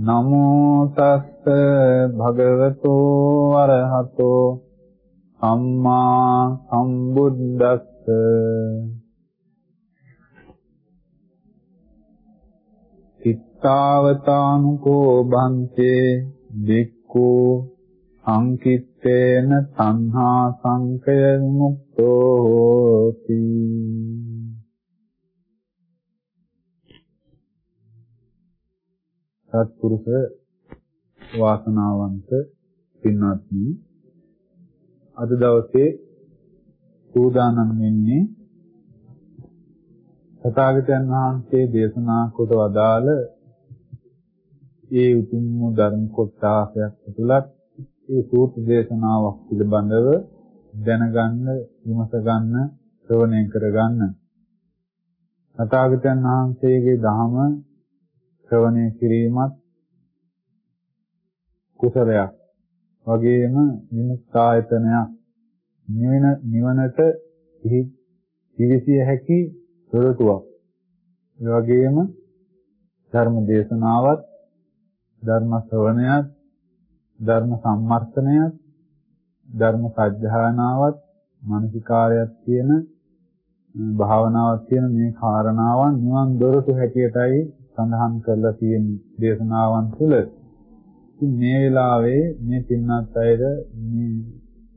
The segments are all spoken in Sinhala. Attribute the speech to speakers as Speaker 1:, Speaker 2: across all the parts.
Speaker 1: නමෝ තස්ස භගවතු අරහතෝ සම්මා සම්බුද්දස්ස. චිත්තාවතානුකෝ බන්තේ වික්ඛු සංකිත්තේන සංහා සංකය විමුක්තෝ හෝති. සත්පුරුෂ වාසනාවන්ත පින්වත්නි අද දවසේ සූදානම් වෙන්නේ තථාගතයන් වහන්සේ දේශනා කොට වදාළ ඒ උතුම් ධර්ම කොටසක් තුළත් ඒ සූත්‍ර දේශනාවක් පිළිබඳව දැනගන්න, විමස ගන්න, ශ්‍රවණය කරගන්න. තථාගතයන් වහන්සේගේ ධහම ශ්‍රවණය කිරීමත් කුසලයක්. වගේම විමුක්තායතනයක් නිවන නිවනට පිවිසිය හැකි දොරටුවක් ඒ වගේම ධර්ම දේශනාවත් ධර්ම ශ්‍රවණයත් ධර්ම සම්මර්ථනයත් ධර්ම සත්‍යයනාවත් මානසිකාරයක් කියන භාවනාවක් කියන මේ කාරණාවන් නිවන් දොරටු හැටියටයි සඳහන් කරලා තියෙන දේශනාවන් තුළ ඉතින් මේ වෙලාවේ මේ පින්නත් අයද මේ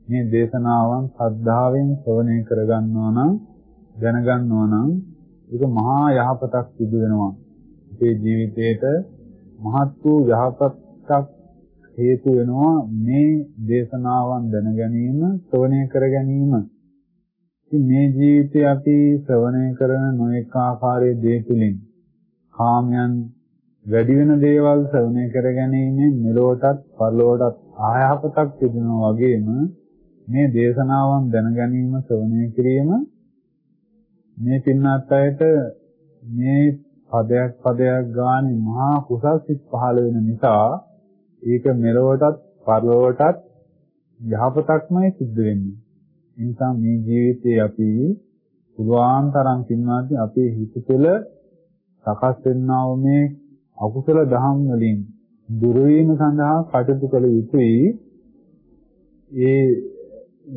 Speaker 1: මේ දේශනාවන් ශ්‍රද්ධාවෙන් ශ්‍රවණය කරගන්නවා නම් දැනගන්නවා නම් ඒක මහා යහපතක් සිදු වෙනවා. අපේ ජීවිතේට මහත් වූ යහපතක් හේතු වෙනවා මේ දේශනාවන් දැන ගැනීම ශ්‍රවණය කර ගැනීම. ඉතින් මේ ජීවිතේ අපි ශ්‍රවණය කරන නොඑක ආකාරයේ දේ තුලින් කාමයන් වැඩි වෙන දේවල් ශ්‍රවණය කර ගැනීමෙන් මෙලොවටත් පරලොවටත් ආයහපතක් තිබෙනවා වගේම මේ දේශනාවන් දැන ගැනීම ශ්‍රවණය කිරීම මේ පින්නත් අයට මේ පදයක් පදයක් ගානේ මහා කුසල් සිත් පහළ වෙන නිසා ඒක මෙලොවටත් පරලොවටත් යහපතක්මයි සිද්ධ වෙන්නේ. ඒ නිසා මේ ජීවිතේ අපි පුළුවන් තරම් පින්වාදී අපේ හිත තුළ සකස් වෙන්නා වූ මේ අකුසල දහම් වලින් දුර වීම සඳහා කටයුතු කළ යුතුයි. ඒ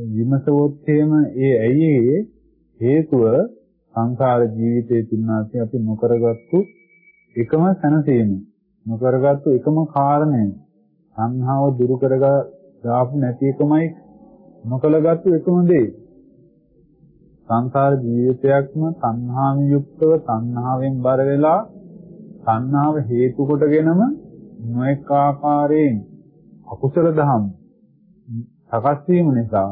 Speaker 1: විමසවොත් එහෙම ඒ ඇයි හේතුව සංසාර ජීවිතයේ තුන්නාසේ අපි නොකරගත්තු එකම සැනසීම නොකරගත්තු එකම කාරණය සංහාව දුරු කරගාපු නැති එකමයි නොකලගත්තු එකම දේ සංසාර ජීවිතයක්ම තණ්හාවෙන් යුක්තව තණ්හාවෙන් බර වෙලා තණ්හාව හේතු කොටගෙනම නොඑක ආකාරයෙන් අකුසල දහම් සකස් වීම නිසා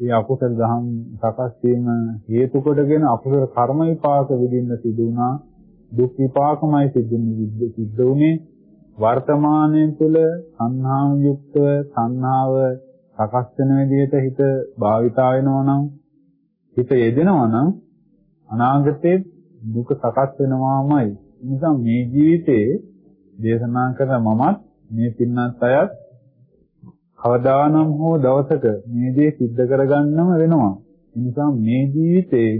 Speaker 1: ඒ අකුසල දහම් සකස් වීම හේතු කොටගෙන අකුසල කර්ම විපාක විඳින්න සිදු වුණා. දුක් විපාකමයි සිද්ධ වුනේ වර්තමානයේ තුල සංහාව යුක්තව සංහාව සකස් වෙන විදිහට හිත භාවිතා වෙනවා නම් හිත යෙදෙනවා නම් අනාගතේ දුක සකස් වෙනවාමයි. ඒ නිසා මේ ජීවිතේ දේශනා කරන මමත් මේ පින්නත් අයත් කවදානම් හෝ දවසක මේ දේ සිද්ධ කරගන්නම වෙනවා. ඒ නිසා මේ ජීවිතේ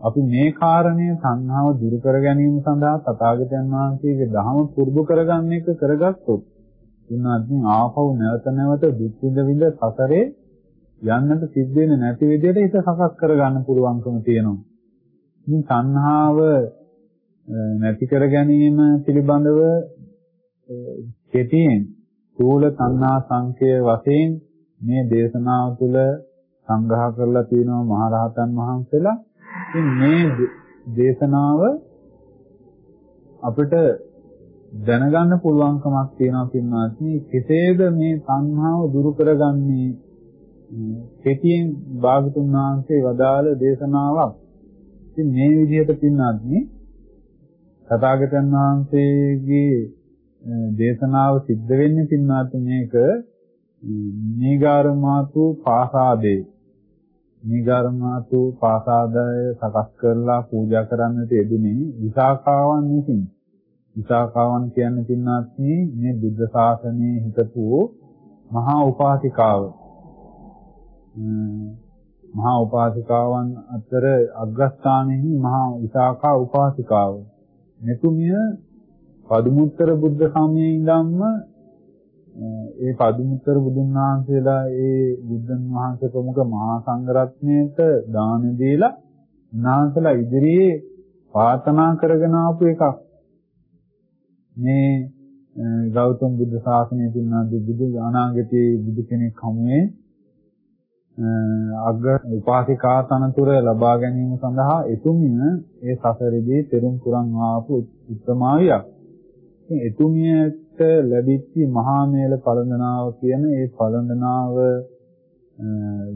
Speaker 1: අපි මේ කාරණය සංහාව දුරු කර ගැනීම සඳහා තථාගතයන් වහන්සේගේ දහම පුරුදු කරගන්න එක කරගත්තොත් ඉන්නත් ආපහු නැවත නැවත දුක් විඳ විඳ සසරේ යන්නට සිද්ධ වෙන්නේ නැති විදිහට හිත සකස් කරගන්න පුළුවන්කම තියෙනවා. ඉතින් සංහාව නැති කර ගැනීම පිළිබඳව කෙටියෙන් සූල තණ්හා සංකය වශයෙන් මේ දේශනාව තුළ සංග්‍රහ කරලා තියෙනවා මහරහතන් වහන්සේලා. ඉතින් මේ දේශනාව අපිට දැනගන්න පුළුවන්කමක් තියෙනවා පින්වත්නි කෙසේද මේ සංහාව දුරු කරගන්නේ කෙටියෙන් භාගතුන් වහන්සේ වදාළ දේශනාවක්. ඉතින් මේ විදිහට පින්වත්නි තථාගතයන් වහන්සේගේ දේශනාව සිද්ධ වෙන්නේ පින්වත් මේක නීගාරමාතු පාසාදේ නීගාරමාතු පාසාදය. සකස් කරලා පූජා කරන්නට යෙදුනේ විසාකාවන් විසින්. විසාකාවන් කියන්නේ පින්වත් මේ බුද්ධ ශාසනයේ හිටපු මහා උපාසිකාව. මහා උපාසිකාවන් අතර අග්‍රස්ථානයේ මහා විසාකා උපාසිකාව. මෙතුමිය පදුමුත්තර බුද්ධ සමයේ ඉඳන්ම ඒ පදුමුත්තර බුදුන් වහන්සේලා ඒ බුදුන් වහන්සේ ප්‍රමුඛ මහා සංඝරත්නයට දාන දීලා උන්වහන්සේලා ඉදිරියේ ප්‍රාර්ථනා කරගෙන ආපු එකක්. මේ ගෞතම බුද්ධ ශාසනය තුනද බුදු අනාගතයේ බුදු කෙනෙක් හමුවේ අග්‍ර උපාසිකා තනතුර ලබා ගැනීම සඳහා එතුමිය ඒ සසරේදී පෙරම් පුරන් ආපු උත්තමාවියක්. ඉතින් එතුමියට ලැබිච්ච මහා මේල පළඳනාව කියන ඒ පළඳනාව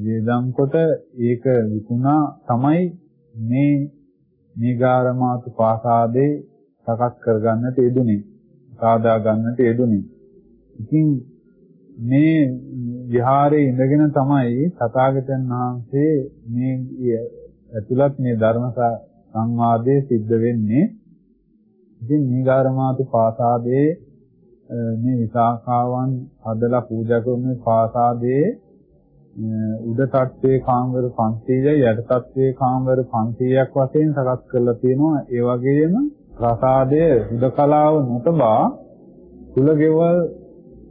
Speaker 1: වේදම් කොට ඒක විකුණා තමයි මේ නීගාරමාතු පාසාදේ සකස් කරගන්නට යෙදුනේ. සාදා ගන්නට යෙදුනේ. ඉතින් මේ විහාරයේ ඉඳගෙන තමයි තථාගතයන් වහන්සේ මේ ඇතුළත් මේ ධර්ම සංවාදයේ සිද්ධ වෙන්නේ. ඉතින් නීගාරමාතු පාසාදේ මේ විසාකාවන් හදලා පූජා කරන පාසාදේ උඩ තට්ටුවේ කාමර 500යි යට තට්ටුවේ කාමර 500ක් වශයෙන් සකස් කරලා තියෙනවා. ඒ වගේම ප්‍රසාදයේ හුදකලාව නොතබා කුලගෙවල්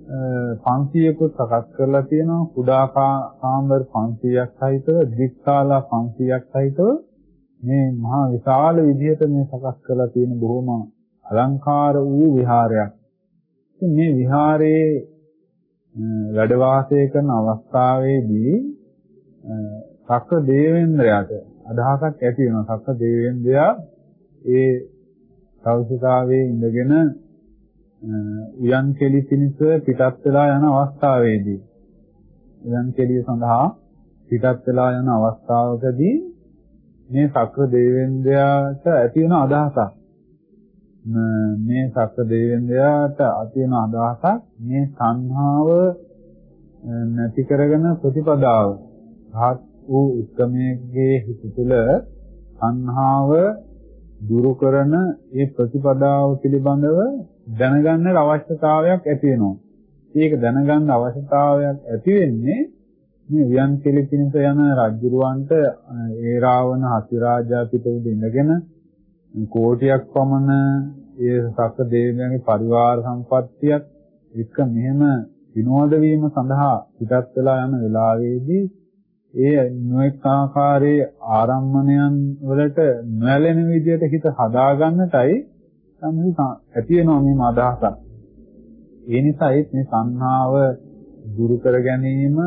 Speaker 1: 500කුත් සකස් කරලා තියෙනවා කුඩා කාමර 500ක් සහිතව දික්කාලා 500ක් සහිතව මේ මහා විශාල විදිහට මේ සකස් කරලා තියෙන බොහොම අලංකාර වූ විහාරයක්. ඉතින් මේ විහාරයේ වැඩ වාසය කරන අවස්ථාවේදී සක්‍ර දේවේන්ද්‍රයාට අදහසක් ඇති වෙනවා. සක්‍ර දේවේන්ද්‍රයා ඒ කෞසිකාවේ ඉඳගෙන උයන් කෙලි පිණිස පිටත් වෙලා යන අවස්ථාවේදී උයන් කෙලිය සඳහා පිටත් වෙලා යන අවස්ථාවකදී මේ සක්‍ර දේවේන්ද්‍රයාට ඇති වෙන අදහසක්. මේ සක්‍ර දේවේන්ද්‍රයාට ඇති වෙන අදහසක් මේ සංහාව නැති කරගෙන ප්‍රතිපදාව. රහත් වූ උත්මයේගේ හිත තුළ සංහාව දුරු කරන ඒ ප්‍රතිපදාව පිළිබඳව දැනගන්න අවශ්‍යතාවයක් ඇති වෙනවා. ඒක දැනගන්න අවශ්‍යතාවයක් ඇති වෙන්නේ මේ වියන් කෙලි පිණිස යන රජුරවන්ට ඒ රාවණ හතිරාජාපිත උද ඉඳගෙන කෝටියක් පමණ ඒ සක්‍ර දේවයන්ගේ පරිවාර සම්පත්තියක් එක මෙහෙම විනෝද වීම සඳහා පිටත් වෙලා යන වෙලාවේදී ඒ නොඑක ආකාරයේ ආරම්මණයන් වලට නොඇලෙන විදිහට හිත හදාගන්නටයි තමයි ඇති වෙනවා මේ අදහසක්. ඒ නිසායි මේ සංහාව දුරු කර ගැනීම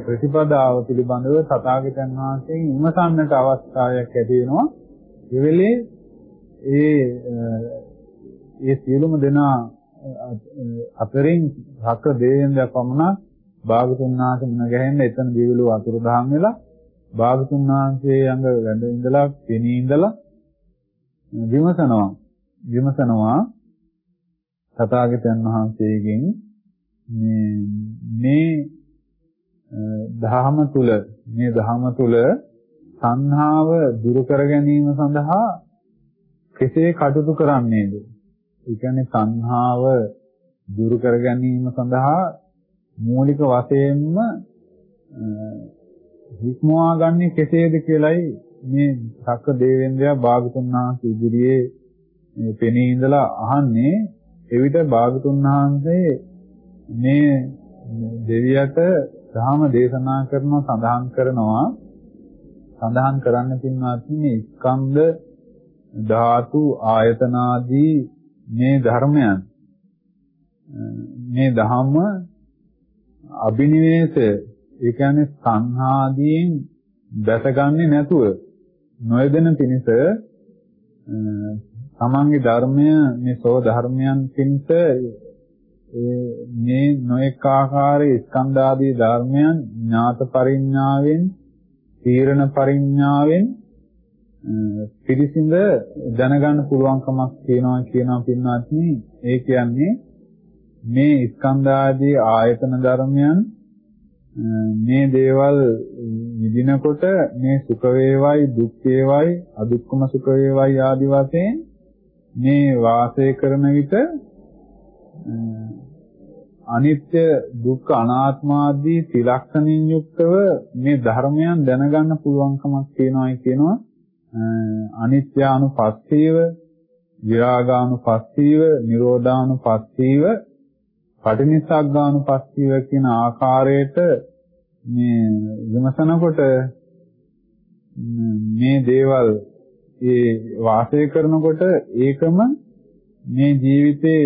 Speaker 1: ප්‍රතිපදාව පිළිබඳව තථාගතයන් වහන්සේගෙන් විමසන්නට අවස්ථාවක් ඇති වෙනවා. ඒ වෙලේ ඒ ඒ සියලුම දෙනා අතරින් හක දේවෙන්ද පමණක් භාගතුන් වහන්සේ මුණ ගැහෙන්න එතන දිවිලු වතුර දහම් වෙලා භාගතුන් වහන්සේ යඟ වැඩ ඉඳලා පෙනී ඉඳලා විමසනවා විමසනවා තථාගතයන් වහන්සේගෙන් මේ මේ දහම තුල මේ දහම තුල සංහාව දුරු කර ගැනීම සඳහා කෙසේ කටයුතු කරන්නේද? ඒ කියන්නේ සංහාව දුරු කර ගැනීම සඳහා මූලික වශයෙන්ම හික්මවා ගන්නේ කෙසේද කියලයි මේ සක්‍ර දේවෙන්ද්‍රයා භාගතුන් වහන්සේ ඉදිරියේ මේ පෙනී ඉඳලා අහන්නේ එවිට භාගතුන් වහන්සේ මේ දෙවියට ධර්ම දේශනා කරන සඳහන් කරනවා. සඳහන් කරන්න පින්වත් මේ ස්කන්ධ ධාතු ආයතනාදී මේ ධර්මයන් මේ ධම්ම අබිනිවේෂය ඒ කියන්නේ සංහාදීන් දැසගන්නේ නැතුව නොයදෙන පිණිස තමන්ගේ ධර්මය මේ සෝ ධර්මයන් පිණිස මේ නොඑක ආකාරයේ ස්කන්ධ ආදී ධර්මයන් ඥාත පරිඥාවෙන් තීරණ පරිඥාවෙන් පිරිසිඳ දැනගන්න පුළුවන්කමක් තියෙනවා කියනවා පින්වත්නි. ඒ කියන්නේ මේ ස්කන්ධ ආදී ආයතන ධර්මයන් මේ දේවල් විඳිනකොට මේ සුඛ වේවයි දුක් වේවයි අදුක්කම සුඛ වේවයි ආදි වශයෙන් මේ වාසය කරන විට අනිත්‍ය දුක්ඛ අනාත්ම ආදී ත්‍රිලක්ෂණින් යුක්තව මේ ධර්මයන් දැනගන්න පුළුවන්කමක් තියෙනවායි කියනවා. අනිත්‍යානුපස්සීව විරාගානුපස්සීව නිරෝධානුපස්සීව පටිනිස්සග්ගානුපස්සීව කියන ආකාරයට මේ විමසනකොට මේ දේවල් ඒ වාසය කරනකොට ඒකම මේ ජීවිතේ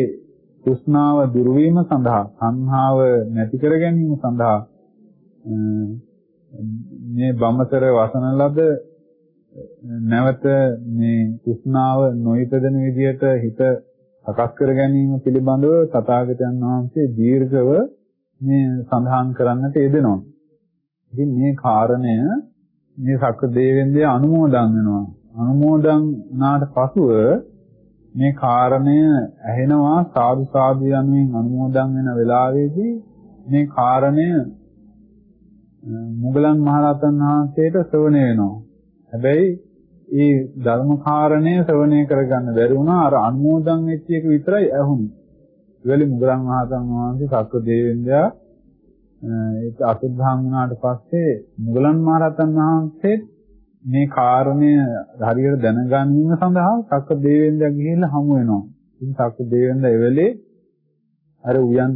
Speaker 1: තෘෂ්ණාව දුරු වීම සඳහා සංහාව නැති කර ගැනීම සඳහා මේ බඹතර වසන ලද නැවත මේ තෘෂ්ණාව නොයිපදෙන විදියට හිත සකස් කර ගැනීම පිළිබඳව තථාගතයන් වහන්සේ දීර්ඝව මේ සඳහන් කරන්නට යෙදෙනවා. ඉතින් මේ කාරණය මේ සක්‍ර දේවෙන්දේ අනුමෝදන් වෙනවා. අනුමෝදන් වුණාට පසුව මේ කාරණය ඇහෙනවා සාදු සාදු යනුවෙන් අනුමෝදන් වෙන වෙලාවේදී මේ කාරණය මුගලන් මහරහතන් වහන්සේට ශ්‍රවණය වෙනවා. හැබැයි ඒ ධර්ම කාරණය ශ්‍රවණය කරගන්න බැරි වුණා අර අනුමෝදන් වෙච්ච එක විතරයි ඇහුනේ. ඉවලි මුගලන් මහරහතන් වහන්සේ සක්‍ර දේවෙන්දයා ඒක අසුද්ධාම් වුණාට පස්සේ මුගලන් මහරහතන් වහන්සේ මේ කාරණය හරියට දැනගැනීම සඳහා සක්‍ර දේවෙන්දයා ගිහිල්ලා හමු වෙනවා. ඉතින් සක්‍ර දේවෙන්දා එවෙලේ අර උයන්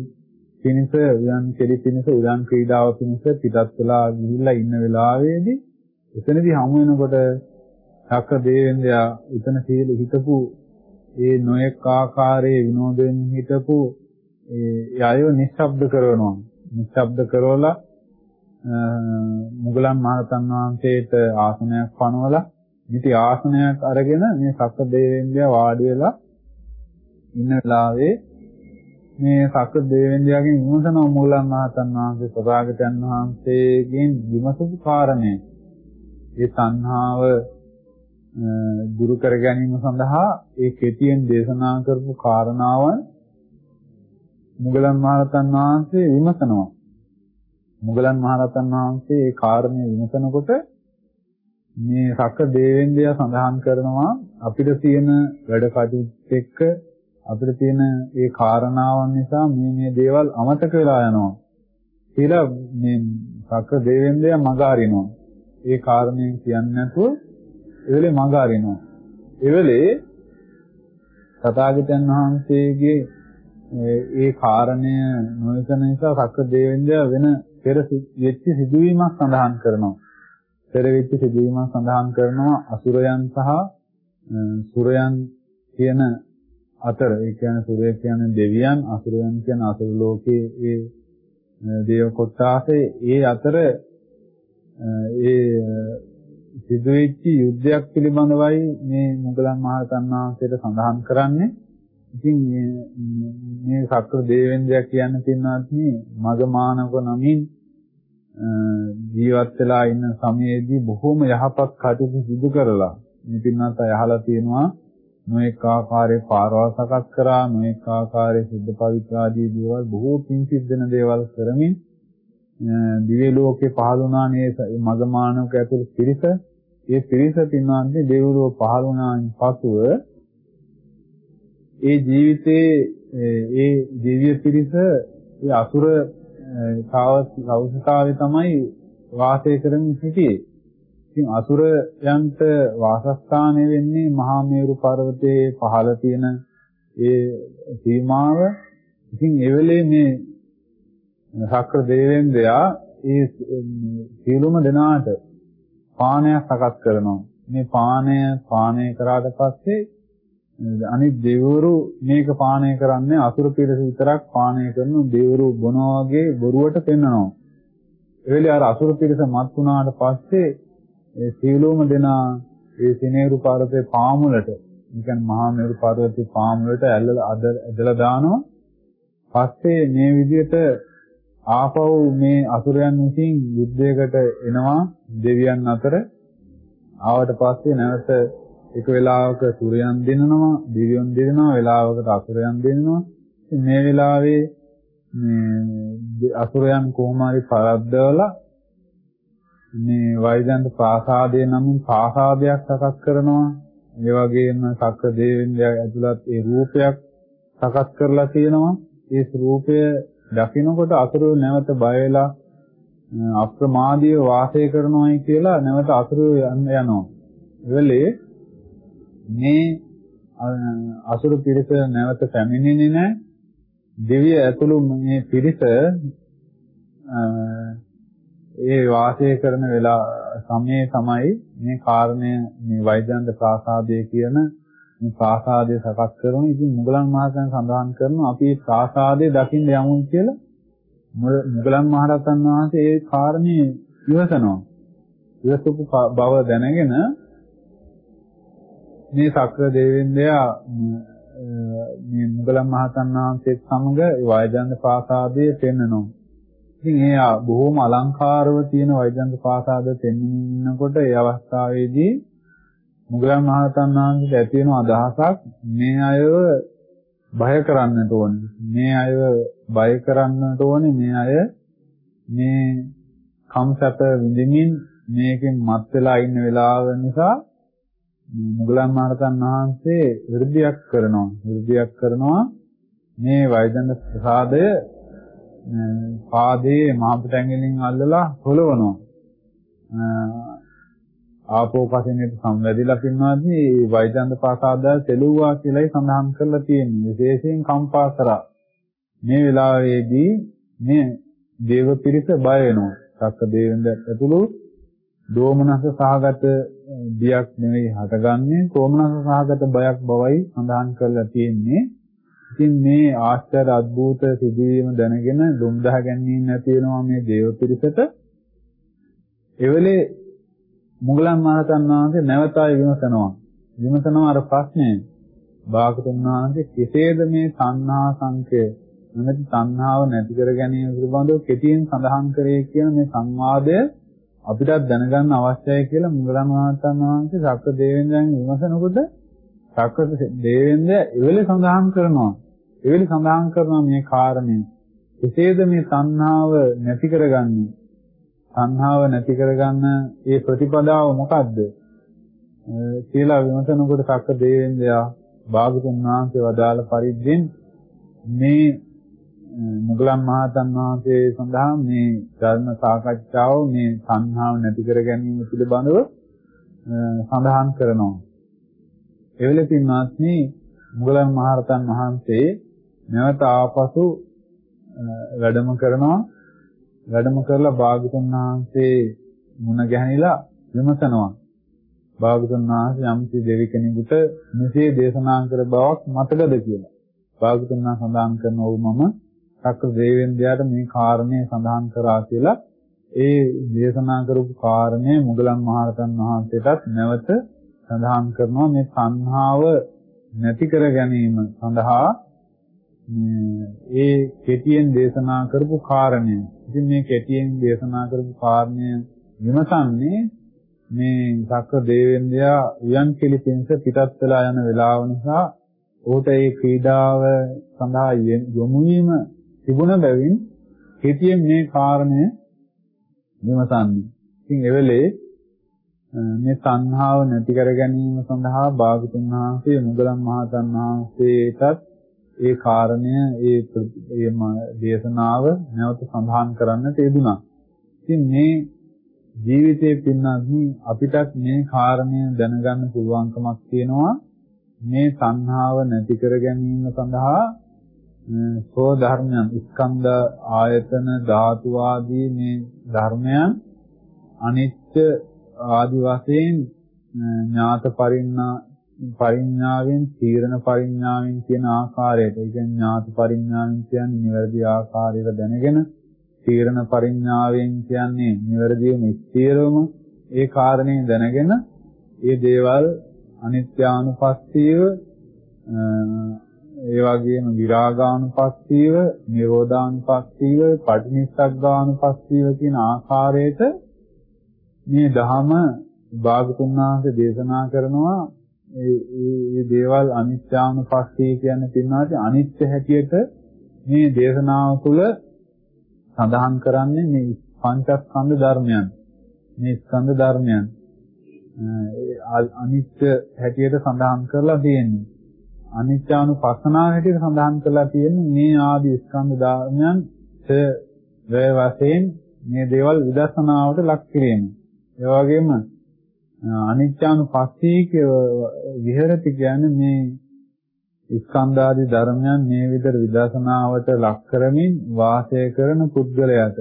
Speaker 1: පිනිස උයන් කෙලි පිනිස උයන් ක්‍රීඩාව පිනිස පිටත් වෙලා ගිහිල්ලා ඉන්න වෙලාවේදී එතනදී හමු වෙනකොට සක්‍ර දේවෙන්දයා එතන සීල හිතපු ඒ නොයෙක් ආකාරයේ විනෝදයෙන් හිටපු ඒ අයව නිශ්ශබ්ද කරනවා. නිශ්ශබ්ද කරවලා මුගලන් මහරතන් වහන්සේට ආසනයක් පනවලා ඉති ආසනයක් අරගෙන මේ සක්‍ර දේවේන්ද්‍රයා වාඩි වෙලා ඉන්න වෙලාවේ මේ සක්‍ර දේවේන්ද්‍රයාගෙන් විමසන මුගලන් මහරතන් වහන්සේ සදාගතයන් වහන්සේගෙන් විමසපු කාරණේ. ඒ තණ්හාව දුරු කර ගැනීම සඳහා ඒ කෙටියෙන් දේශනා කරපු කාරණාවන් මුගලන් මහරතන් වහන්සේ විමසනවා. මුගලන් මහරහතන් වහන්සේ ඒ කාරණය විමසනකොට මේ සක්‍ර දේවෙන්දයා සඳහන් කරනවා අපිට තියෙන වැඩ කටයුතු එක්ක අපිට තියෙන ඒ කාරණාවන් නිසා මේ මේ දේවල් අමතක වෙලා යනවා. කියලා මේ සක්‍ර දේවෙන්දයා මග අරිනවා. ඒ කාරණේ කියන්නේ නැතුව එවෙලේ මග අරිනවා. එවෙලේ තථාගතයන් වහන්සේගේ ඒ කාරණය නොයසන නිසා සක්‍ර දේවෙන්දයා වෙන පෙර වෙච්ච සිදුවීමක් සඳහන් කරනවා. පෙර වෙච්ච සිදුවීමක් සඳහන් කරනවා අසුරයන් සහ සුරයන් කියන අතර ඒ කියන්නේ සුරය කියන්නේ දෙවියන් අසුරයන් කියන්නේ අසුර ලෝකයේ ඒ දේව කොටාසේ ඒ අතර ඒ සිදුවෙච්ච යුද්ධයක් පිළිබඳවයි මේ මුගලන් මහරහතන් වහන්සේට සඳහන් කරන්නේ. ඉතින් මේ සක්‍ර දේවෙන්ද්‍රයා කියන්නේ පින්වත්නි මගමානක නමින් ජීවත් වෙලා ඉන්න සමයේදී බොහෝම යහපත් කටයුතු සිදු කරලා මේ පින්වත් අය අහලා තියෙනවා නොඑක ආකාරයේ පාරවල් සකස් කරා නොඑක ආකාරයේ සුද්ධ පවිත්‍ර ආදී දේවල් බොහෝ පින් සිද්ධන දේවල් කරමින් දිව්‍ය ලෝකේ පහළ වුණානේ මගමානක ඇතුළු පිරිස. ඒ පිරිස පින්වත්නි දෙවිලෝ පහළ වුණාන් පසුව ඒ ජීවිතේ ඒ දිව්‍ය පිරිස ඒ අසුර කවස්තාවේ තමයි වාසය කරමින් සිටියේ. ඉතින් අසුරයන්ට වාසස්ථානය වෙන්නේ මහා මේරු පර්වතයේ පහළ තියෙන ඒ සීමාව. ඉතින් ඒ වෙලේ මේ සක්‍ර දේවෙන්දයා ඒ සියලුම දෙනාට පානයක් සකස් කරනවා. මේ පානය පානය කරාට පස්සේ අනිත් දෙවිවරු මේක පානය කරන්නේ අසුර පිරිස විතරක් පානය කරන දෙවිවරු බොනවා වගේ බොරුවට පෙන්නනවා. ඒ වෙලේ අර අසුර පිරිස මත් වුණාට පස්සේ ඒ සීලෝම දෙනා ඒ සිනේරු පර්වතේ පාමුලට, කියන්නේ මහා මේරු පර්වතේ පාමුලට ඇල්ලලා ඇදලා දානවා. පස්සේ මේ විදිහට ආපහු මේ අසුරයන් විසින් යුද්ධයකට එනවා දෙවියන් අතර. ආවට පස්සේ නැවත එක වෙලාවක සූර්යයන් දිනනවා, දිව්‍යයන් දිනනවා, වෙලාවකට අසුරයන් දිනනවා. මේ වෙලාවේ මේ අසුරයන් කොහොම හරි පරද්දවලා මේ වෛදන්ත ප්‍රාසාදයේ නමින් ප්‍රාසාදයක් සකස් කරනවා. ඒ වගේම සක්‍ර දේවෙන්දයා ඇතුළත් ඒ රූපයක් සකස් කරලා තියෙනවා. ඒ රූපය දකිනකොට අසුරෝ නැවත බය වෙලා අප්‍රමාදීව වාසය කරනවායි කියලා නැවත අසුරෝ යන්න යනවා. එවෙලේ මේ අසුරු පිරිස නැවත පැමිණෙන්නේ නැහැ. දෙවිය ඇතුළු මේ පිරිස ඒ වාසය කරන වෙලා සමයේ තමයි මේ කාරණය මේ වෛද්‍යන්ත ප්‍රාසාදය කියන මේ ප්‍රාසාදය සකස් කරන. ඉතින් මුගලන් මහරහතන් සඳහන් කරනවා අපි මේ ප්‍රාසාදය දකින්න යමු කියලා. මුගලන් මහරහතන් වහන්සේ ඒ කාරණේ ඉවසනවා. ඉවසපු බව දැනගෙන මේ සක්‍ර දෙවියන්දයා මේ මුගලන් මහතන් වහන්සේත් සමග වෛජන්ත ප්‍රාසාදයේ පෙන්නනවා. ඉතින් ඒ බොහොම අලංකාරව තියෙන වෛජන්ත ප්‍රාසාද පෙන්වනකොට ඒ අවස්ථාවේදී මුගලන් මහතන් වහන්සේට ඇති වෙන අදහසක් මේ අයව බය කරන්නට ඕනේ. මේ අයව බය කරන්නට ඕනේ. මේ අය මේ කම්සප විඳින්මින් මේකෙන් මත් වෙලා ඉන්න වෙලාව නිසා මුගලන් මහරහතන් වහන්සේ විරුද්ධියක් කරනවා. විරුද්ධියක් කරනවා මේ වෛදන ප්‍රසාදය පාදයේ මහපටැංගිලින් අල්ලලා හොලවනවා. ආපෝ පසිනෙට සම්වැදිලා පින්වාදී වෛදන්ත ප්‍රසාදය තෙලුවා කියලායි සඳහන් කරලා තියෙන්නේ. විශේෂයෙන් කම්පා කරා. මේ වෙලාවේදී මේ දේව පිරිස බය වෙනවා. සක්ක දේවෙන්ද ඇතුළු දෝමනස සහගත බියක් නෙවෙයි හටගන්නේ සෝමනස සහගත බයක් බවයි සඳහන් කරලා තියෙන්නේ. ඉතින් මේ ආශ්චර්ය අద్భుත සිදුවීම දැනගෙන දුම්දහ ගැනීම නැති වෙනවා මේ දේව පිරිසට. එවෙලේ මුගලන් මහතන් වහන්සේ නැවතයි විමසනවා. විමසනවා අර ප්‍රශ්නේ. භාගතුන් වහන්සේ කෙසේද මේ සංහා සංකය නැති සංහාව නැති කර ගැනීම පිළිබඳව කෙටියෙන් සඳහන් කරේ කියන මේ සංවාදය අපිටත් දැනගන්න අවශ්‍යයි කියලා මුගලන් මහත්තන් වහන්සේ සක්‍ර දේවෙන්ද්‍රයන් විමසනකොට සක්‍ර දේවෙන්ද්‍රය එවෙල සඳහන් කරනවා. එවෙල සඳහන් කරනවා මේ කාරණේ. කෙසේද මේ සංහාව නැති කරගන්නේ? සංහාව නැති කරගන්න ඒ ප්‍රතිපදාව මොකද්ද? කියලා විමසනකොට සක්‍ර දේවෙන්ද්‍රයා භාගතුන් වහන්සේ වදාළ පරිද්දෙන් මේ මුගලන් මහතන් වහන්සේ සඳහා මේ ධර්ම සාකච්ඡාව මේ සංහාව නැති කර ගැනීම පිළිබඳව සඳහන් කරනවා. එවෙල පින්වත්නි මුගලන් මහරතන් වහන්සේ නැවත ආපසු වැඩම කරනවා. වැඩම කරලා භාගතුන් වහන්සේ මුණ ගැහිලා විමසනවා. භාගතුන් වහන්සේ යම්කි දෙවි කෙනෙකුට මෙසේ දේශනා කර බවක් මතකද කියලා. භාගතුන් වහන්සේ සඳහන් කරන ඔව් මම සක්‍ර දේවෙන්ද්‍රයාට මේ කාරණේ සඳහන් කරා කියලා ඒ දේශනා කරපු කාරණේ මුගලන් මහරහතන් වහන්සේටත් නැවත සඳහන් කරනවා මේ සංහාව නැති කර ගැනීම සඳහා ඒ කෙටියෙන් දේශනා කරපු කාරණය. ඉතින් මේ කෙටියෙන් දේශනා කරපු කාරණය විමසන්නේ මේ සක්‍ර දේවෙන්ද්‍රයා උයන් කෙලිපෙන්ස පිටත් වෙලා යන වෙලාව නිසා ඔහුට ඒ ක්‍රීඩාව සඳහා යොමු වීම තිබුණ බැවින් කෙටියෙන් මේ කාරණය විමසන්නේ. ඉතින් එවෙලේ මේ සංහාව නැති කර ගැනීම සඳහා භාගතුන් වහන්සේ මුගලන් මහතන් වහන්සේටත් ඒ කාරණය ඒ ඒ දේශනාව නැවත සඳහන් කරන්නට යෙදුනා. ඉතින් මේ ජීවිතයේ පින්නත්නි අපිටත් මේ කාරණය දැනගන්න පුළුවන්කමක් තියෙනවා මේ සංහාව නැති කර ගැනීම සඳහා සෝ ධර්මයන් ස්කන්ධ ආයතන ධාතු ආදී මේ ධර්මයන් අනිත්‍ය ආදි වශයෙන් ඥාත පරිණා පරිඥාවෙන් තීරණ පරිඥාවෙන් කියන ආකාරයට ඒ කියන්නේ ඥාත පරිඥාවෙන් කියන්නේ නිවැරදි ආකාරයට දැනගෙන තීරණ පරිඥාවෙන් කියන්නේ නිවැරදිවම ස්ථීරවම ඒ කාරණේ දැනගෙන ඒ දේවල් අනිත්‍යානුපස්සීව ඒ වගේම විරාගානුපස්සීව, නිරෝධානුපස්සීව, පටිනිස්සග්ගානුපස්සීව කියන ආකාරයට මේ ධහම භාගතුන් වහන්සේ දේශනා කරනවා ඒ ඒ දේවල් අනිත්‍යානුපස්සී කියන්නේ පින්නාට අනිත්‍ය හැටියට මේ දේශනාව තුළ සඳහන් කරන්නේ මේ පංචස්කන්ධ ධර්මයන්. මේ ස්කන්ධ ධර්මයන් අනිත්‍ය හැටියට සඳහන් කරලා තියෙන්නේ. අනිත්‍යානුපස්සනාව හැටියට සඳහන් කරලා තියෙන්නේ මේ ආදී ස්කන්ධ ධර්මයන් වේ වශයෙන් මේ දේවල් විදර්ශනාවට ලක් කිරීම. ඒ වගේම අනිත්‍යානුපස්සීක විහෙරති කියන්නේ මේ ස්කන්ධාදී ධර්මයන් මේ විදිහට විදර්ශනාවට ලක් කරමින් වාසය කරන පුද්ගලයාට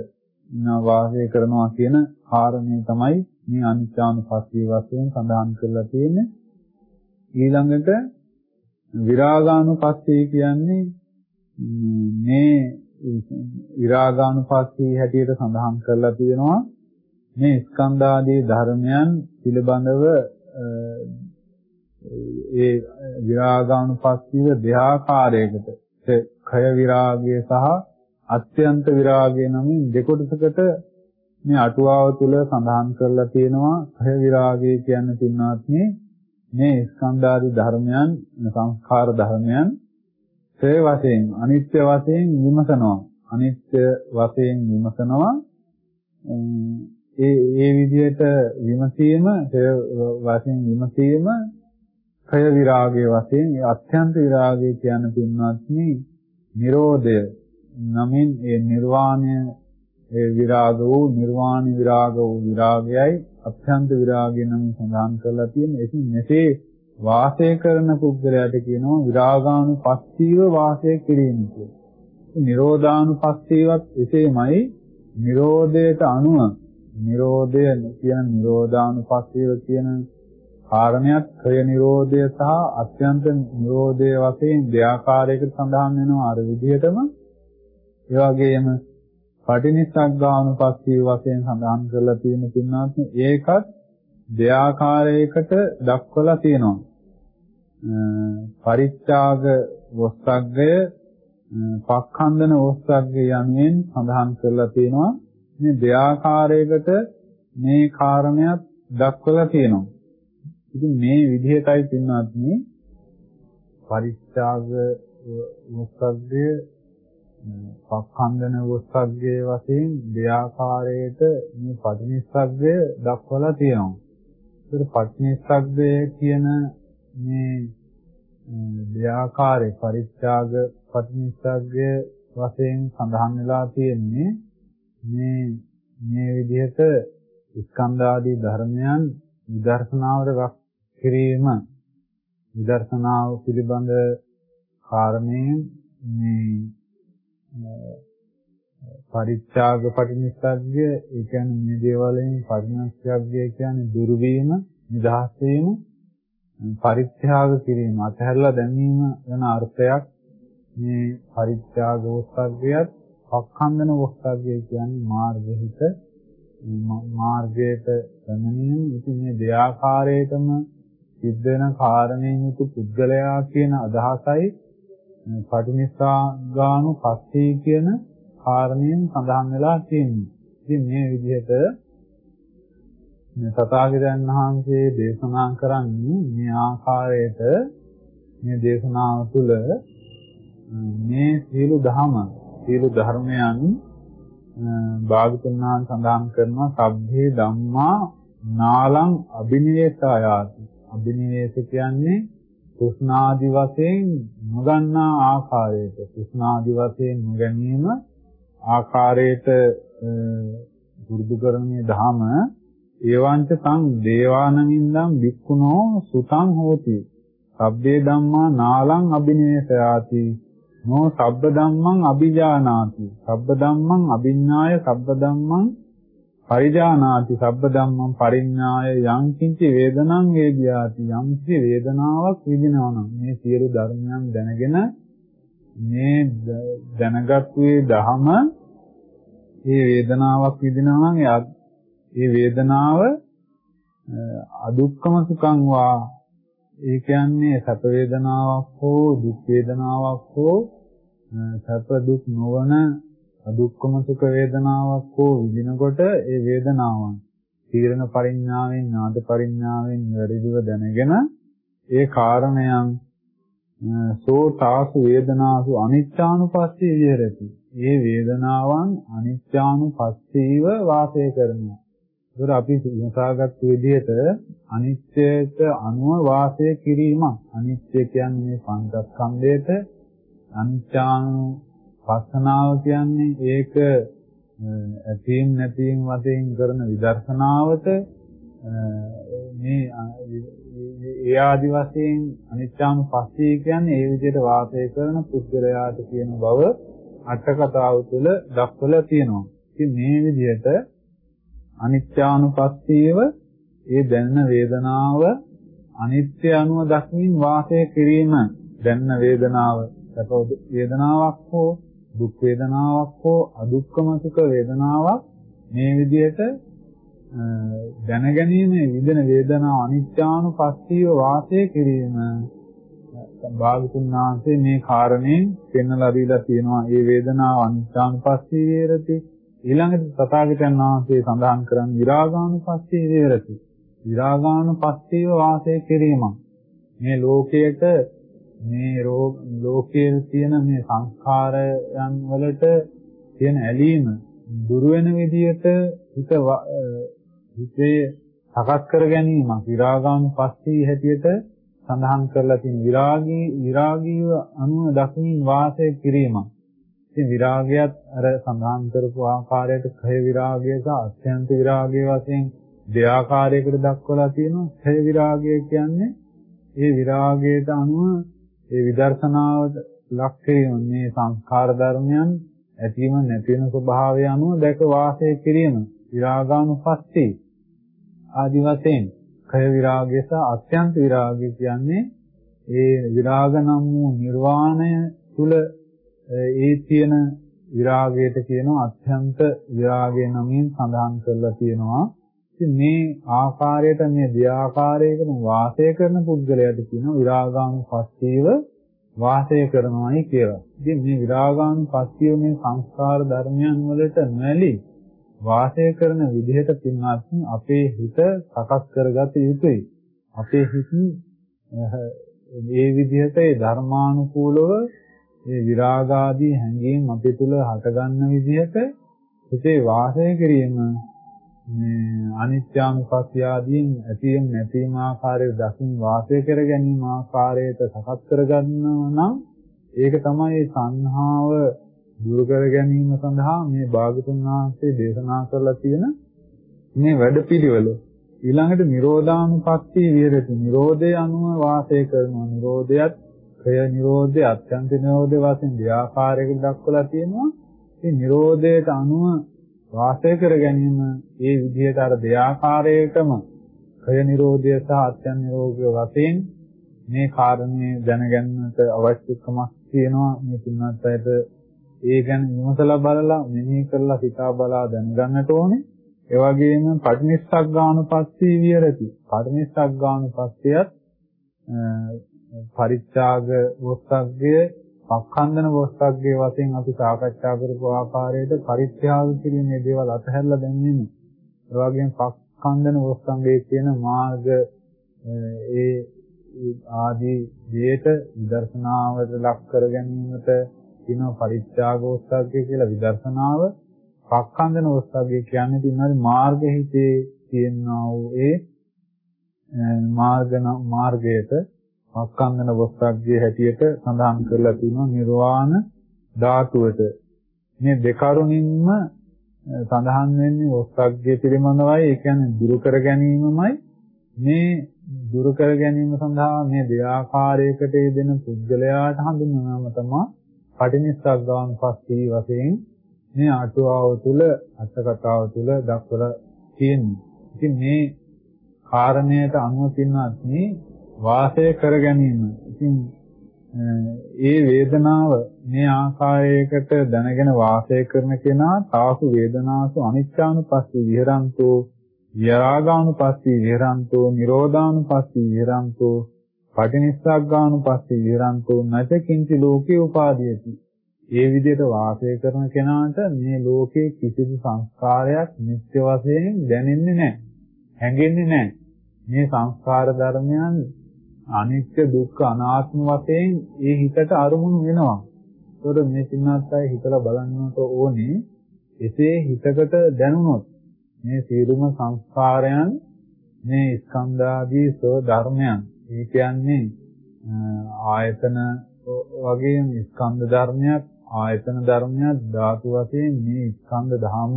Speaker 1: වාසය කරනවා කියන කාරණේ තමයි මේ අනිත්‍යානුපස්සී වශයෙන් සඳහන් කරලා තියෙන්නේ. ඊළඟට විරාගානුපස්සී කියන්නේ මේ විරාගානුපස්සී හැටියට සඳහන් කරලා තියෙනවා මේ ස්කන්ධාදී ධර්මයන් පිළිබඳව ඒ විරාගානුපස්සීව දෙආකාරයකට khය විරාගය සහ අත්‍යන්ත විරාගය නමින් දෙකොටසකට මේ අටුවාව තුල සඳහන් කරලා තියෙනවා. khය විරාගය කියන්නේ පින්වත්නි මේ ස්කන්ධාදී ධර්මයන් සංස්කාර ධර්මයන් සේ වශයෙන් අනිත්‍ය වශයෙන් විමසනවා. අනිත්‍ය වශයෙන් විමසනවා. ඒ ඒ විදිහට විමසීම වශයෙන් විමසීම කය විරාගයේ වශයෙන් ඒ අත්‍යන්ත විරාගය කියන පින්වත්නි Nirodha නමින් ඒ නිර්වාණය ඒ විරාග වූ නිර්වාණ විරාග වූ විරාගයයි අත්‍යන්ත විරාගය නම් සඳහන් කරලා තියෙන ඉතින් මෙසේ වාසය කරන පුද්ගලයාට කියනවා විරාගානුපස්සීව වාසය කිරීම කියලා. නිරෝධානුපස්සීවත් එසේමයි නිරෝධයට අනුව නිරෝධය කියන නිරෝධානුපස්සීව කියන කාරණයක් ක්‍රය නිරෝධය සහ අත්‍යන්ත නිරෝධය වශයෙන් දෙආකාරයකට සඳහන් වෙනවා අර විදිහටම ඒ වගේම පටිනිස්සග්ගානුපස්සී වශයෙන් සඳහන් කරලා තියෙන පින්නාත් ඒකත් දෙආකාරයකට දක්වලා තියෙනවා. පරිත්‍යාග වස්සග්ගය පක්ඛන්දන වස්සග්ගය යනුවෙන් සඳහන් කරලා තියෙනවා. මේ දෙආකාරයකට මේ කාරණයක් දක්වලා තියෙනවා. ඉතින් මේ විදිහටයි පින්වත්නි පරිත්‍යාග වස්සග්ගය පක්ඛන්දන වස්සග්ගයේ වශයෙන් දෙආකාරයට මේ පටිනිස්සග්ගය දක්වලා තියෙනවා. ඒතර පටිනිස්සග්ගය කියන මේ දෙආකාරයේ පරිත්‍යාග පටිනිස්සග්ගය වශයෙන් සඳහන් වෙලා තියෙන්නේ මේ මේ විදිහට ස්කන්ධාදී ධර්මයන් විදර්ශනාවට වක් කිරීම විදර්ශනාව පිළිබඳ කාරණේ මේ පරිත්‍යාග පටිනිස්සග්ගය ඒ කියන්නේ මේ දේවල්ෙන් පටිනිස්සග්ගය කියන්නේ දුරු වීම නිදහස් වීම පරිත්‍යාග කිරීම අතහැරලා දැමීම යන අර්ථයක්. මේ පරිත්‍යාග වස්තග්ගයත් පක්ඛන්දන වස්තග්ගය කියන්නේ මාර්ගහිත මාර්ගයට පැමිණීම ඉතින් මේ දෙආකාරයකම සිද්ධ වෙන කාරණේ යුතු පුද්ගලයා කියන අදහසයි. පටිනිස්සග්ගාණු පස්සේ කියන කාරණයෙන් සඳහන් වෙලා තියෙන්නේ. ඉතින් මේ විදිහට මේ තථාගතයන් වහන්සේ දේශනා කරන්නේ මේ ආකාරයට මේ දේශනාව තුළ මේ සීල දහම සීල ධර්මයන් භාගතුන් වහන්සේ සඳහන් කරනවා සබ්බේ ධම්මා නාලං අබිනිවේසයාති අබිනිවේස කියන්නේ කුස්නාදි වශයෙන් නොගන්නා ආකාරයට කුස්නාදි වශයෙන් නොගැනීම ආකාරයට පුරුදු කරන්නේ ධම ඒවංච තං දේවානමින්දම් වික්ඛුනෝ සුතං හෝති. සබ්බේ ධම්මා නාලං අබිනේසයාති. නෝ සබ්බ ධම්මං අபிජානාති. සබ්බ ධම්මං අභිඥාය සබ්බ ධම්මං පරිජානාති සබ්බ ධම්මං පරිඥාය යං කිංචි වේදනං වේදියාති යම් කිසි වේදනාවක් විඳිනවා නම් මේ සියලු ධර්මයන් දැනගෙන මේ දැනගත්තු දහම මේ වේදනාවක් විඳිනවා නම් ඒ වේදනාව අදුක්කම සුඛං වා ඒ කියන්නේ සැප වේදනාවක් හෝ දුක් වේදනාවක් හෝ සැප දුක් නොවන අදුක්කම සුඛ වේදනාවක් හෝ විඳිනකොට ඒ වේදනාවන් තීරණ පරිඥාවෙන් නාද පරිඥාවෙන් වැඩිදුව දැනගෙන ඒ කාරණයන් සෝ තාසු වේදනාසු අනිච්චානුපස්සී විහෙරති. ඒ වේදනාවන් අනිච්චානුපස්සීව වාසය කරනවා. ඒතර අපි විමසාගත් විදිහට අනිත්‍යයට අනුව වාසය කිරීමක්. අනිත්‍ය කියන්නේ පංචස්කන්ධයට අනිච්චානුපස්සනාව කියන්නේ ඒක ඇතීම් නැතීම් වශයෙන් කරන විදර්ශනාවට මේ ඒ ආදි වශයෙන් අනිත්‍යානුපස්සී කියන්නේ ඒ විදිහට වාසය කරන පුද්ගලයාට කියන බව අට කතාව තුළ දක්වලා තියෙනවා. ඉතින් මේ විදිහට අනිත්‍යානුපස්සීව ඒ දැනෙන වේදනාව අනිත්‍ය අනුව දක්මින් වාසය කිරීම දැනෙන වේදනාව සැප වේදනාවක් හෝ දුක් වේදනාවක් හෝ අදුක්කම සුඛ වේදනාවක් මේ විදිහට දැනගැනීමේ විදෙන වේදනාව අනිත්‍යානුපස්සීව වාසය කිරීම භාගතුන් වහන්සේ මේ කාරණේ පෙන්වලා දීලා තියෙනවා. මේ වේදනාව අනිත්‍යානුපස්සී වේරති. ඊළඟට තථාගතයන් වහන්සේ සඳහන් කරන් විරාගානුපස්සී වේරති. විරාගානුපස්සීව වාසය කිරීම. මේ ලෝකයට මේ ලෝකයේ තියෙන මේ සංස්කාරයන් වලට තියෙන ඇලීම දුර වෙන විදිහට හිත හිතේ සකස් කර ගැනීමක් විරාගානුපස්සී හැටියට සඳහන් කරලා තියෙන විරාගී විරාගීව අනුව දක්මින් වාසය කිරීමක්. ඉතින් විරාගයත් අර සඳහන් කරපු ආකාරයට කය විරාගය සහ අත්‍යන්ත විරාගය වශයෙන් දෙආකාරයකට දක්වලා තියෙනවා. කය විරාගය කියන්නේ ඒ විරාගයට අනුව ඒ විදර්ශනාවට ලක් කිරීම මේ සංස්කාර ධර්මයන් ඇතිවීම නැති වෙන ස්වභාවය අනුව දැක වාසය කිරීම විරාගානුපස්සී ආදි වශයෙන් කය විරාගය සහ අත්‍යන්ත විරාගය කියන්නේ ඒ විරාග නම් වූ නිර්වාණය තුල ඒ තියෙන විරාගයට කියනවා අත්‍යන්ත විරාගය නමින් සඳහන් කරලා තියෙනවා. ඉතින් මේ ආකාරයට මේ දෙආකාරයකට වාසය කරන පුද්ගලයාට කියනවා විරාගානුපස්සීව වාසය කරනවායි කියලා. ඉතින් මේ විරාගානුපස්සීව මේ සංස්කාර ධර්මයන් වලට නැලී වාසය කරන විදිහට පින්වත් අපේ හිත සකස් කරගත යුතුයි. අපේ හිත මේ විදිහට ඒ ධර්මානුකූලව ඒ විරාගාදී හැඟීම් අපේ තුල හටගන්න විදිහට හිතේ වාසය කිරීම මේ අනිත්‍යානුපස්සී ආදීන් ඇතිවීම නැතිවීම ආකාරයට දකින් වාසය කර ගැනීම ආකාරයට සකස් කරගන්නවා නම් ඒක තමයි සංහාව දුරු කර ගැනීම සඳහා මේ භාගතුන් වහන්සේ දේශනා කරලා තියෙන මේ වැඩපිළිවෙල. ඊළඟට නිරෝධානුපස්සී විහෙරති. නිරෝධය අනුව වාසය කරනවා. නිරෝධයත් කය නිරෝධය අත්‍යන්ත නිරෝධය වශයෙන් දෙආකාරයකට දක්වලා තියෙනවා. මේ නිරෝධයට අනුව වාසය කර ගැනීම ඒ විදිහට අර දෙආකාරයකම කය නිරෝධය සහ අත්‍යන්ත නිරෝධය වශයෙන් මේ කාරණේ දැනගන්නට අවශ්‍යකමක් තියෙනවා මේ තුන්වත් අයට ඒ ගැන විමසලා බලලා මෙනෙහි කරලා හිතා බලා දැනගන්නට ඕනේ. ඒ වගේම පටිනිස්සග්ගානුපස්සී විහෙරති. පටිනිස්සග්ගානුපස්සියත් පරිත්‍යාග වොස්සග්ගය, පක්ඛන්දන වොස්සග්ගය වශයෙන් අපි සාකච්ඡා කරපු ආකාරයට පරිත්‍යාග කිරීමේ දේවල් අතහැරලා දැන් ඒ වගේම පක්ඛන්දන වොස්සග්ගයේ කියන මාර්ග ඒ ආදී දේට විදර්ශනාවට ලක් කර ගැනීමට කියනවා පරිත්‍යාගෝස්සග්ගය කියලා විදර්ශනාව. පක්ඛන්දන ඕස්සග්ගය කියන්නේ තියෙනවා මාර්ග හිතේ තියෙනා වූ ඒ මාර්ග මාර්ගයට පක්ඛන්දන ඕස්සග්ගය හැටියට සඳහන් කරලා තියෙනවා නිර්වාණ ධාතුවට. මේ දෙකරුණින්ම සඳහන් වෙන්නේ ඔස්සග්ගය පිළිබඳවයි ඒ කියන්නේ දුරු කර ගැනීමමයි මේ දුරු කර ගැනීම සඳහා මේ දෙආකාරයකට යෙදෙන පුද්ගලයාට හඳුන්වනම තමයි පටිනිස්සග්ගාන් පස්සී වශයෙන් මේ අටුවාව තුළ අටකතාව තුළ දක්වලා තියෙන්නේ. ඉතින් මේ කාරණයට අනුව පින්නත් මේ වාසය කර ගැනීම. ඉතින් ඒ වේදනාව මේ ආකාරයකට දැනගෙන වාසය කරන කෙනා තාසු වේදනාසු අනිච්චානුපස්සී විහරන්තෝ විරාගානුපස්සී විහරන්තෝ නිරෝධානුපස්සී විහරන්තෝ පටිනිස්සග්ගානුපස්සී විහරන්තෝ නච කිංචි ලෝකේ උපාදීයති. ඒ විදිහට වාසය කරන කෙනාට මේ ලෝකේ කිසිදු සංස්කාරයක් නිත්‍ය වශයෙන් දැනෙන්නේ නැහැ. හැඟෙන්නේ නැහැ. මේ සංස්කාර ධර්මයන් අනිත්‍ය දුක්ඛ අනාත්ම වශයෙන් ඒ හිතට අරමුණු වෙනවා. ඒතකොට මේ සින්නාත් අය හිතලා බලන්නට ඕනේ එසේ හිතකට දැනුනොත් මේ සියලුම සංස්කාරයන් මේ ස්කන්ධාදී සෝ ධර්මයන් ඒ කියන්නේ ආයතන වගේ ස්කන්ධ ධර්මයක් ආයතන ධර්මයක් ධාතු වශයෙන් මේ ස්කන්ධ ධම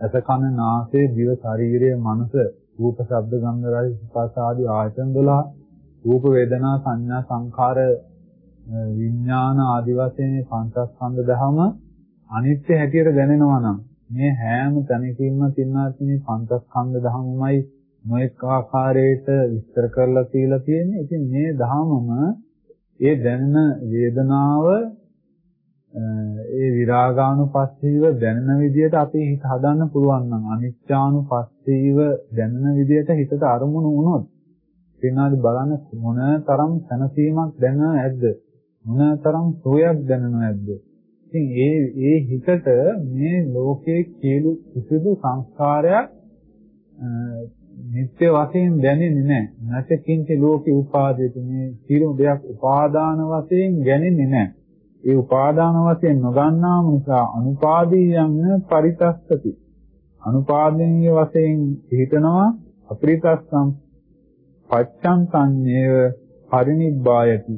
Speaker 1: අස කන නාසය දිව ශරීරය මනස රූප, ශබ්ද, ගන්ධ, රස, ස්පර්ශ ආදී ආයතන 12 රූප, වේදනා, සංඥා, සංඛාර, විඥාන ආදී වශයෙන් පංචස්කන්ධ ධම අනිත්‍ය හැටියට දැනෙනවා නම් මේ හැම තැනකින්ම තින්නාත් මේ පංචස්කන්ධ ධමමයි නොඑක ආකාරයට විස්තර කරලා තියලා තියෙන්නේ. ඉතින් මේ ධමම ඒ දැනෙන වේදනාව ඒ විරාගානුපස්සීව දැනෙන විදිහට අපේ හිත හදන්න පුළුවන් නම් අනිච්චානුපස්සීව දැනෙන විදිහට හිතට අරමුණු වුණොත් එනාදි බලන්න මොන තරම් සැනසීමක් දැනෙනව නැද්ද මොන තරම් සෝයක් දැනෙනව නැද්ද ඉතින් ඒ ඒ හිතට මේ ලෝකයේ කියලු කිසිදු සංස්කාරයක් නිත්‍ය වශයෙන් දැනෙන්නේ නැහැ. නැත්කින්ච ලෝකේ උපාදේතු මේ සියලු දෙයක් උපාදාන වශයෙන් ගැනෙන්නේ නැහැ. ඒ උපාදාන වශයෙන් නොගන්නාම නිසා අනුපාදීයන් පරිතස්සති. අනුපාදනීය වශයෙන් හිතනවා අපරිතස්සම් පච්ඡං සංඤේව පරිනිබ්බායති.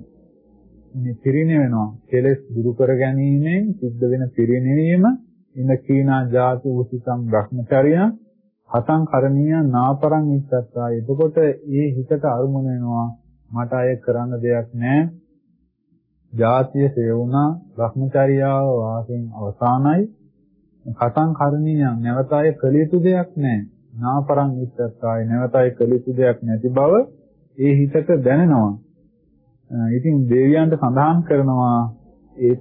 Speaker 1: මේ පිරිනෙවෙනවා. කෙලෙස් දුරු කර ගැනීමෙන් සිද්ධ වෙන පිරිනෙවීම ඉන කීනා ජාති උසිතම් භ්‍රමචර්ය හතං කරණීය නාපරං ඉස්සත්තා. එතකොට ඒ හිතට අරුමුණ වෙනවා මට අය කරන්න දෙයක් නැහැ. ජාතිය සේවුණා භ්‍රමචර්යාව වාසයෙන් අවසానයි කතං කරණීයන් නැවත අය කළ යුතු දෙයක් නැහැ නාපරං ඉස්සත්තාය නැවත අය කළ යුතු දෙයක් නැති බව ඒ හිතට දැනෙනවා. ඉතින් දෙවියන්ට සඳහන් කරනවා ඒ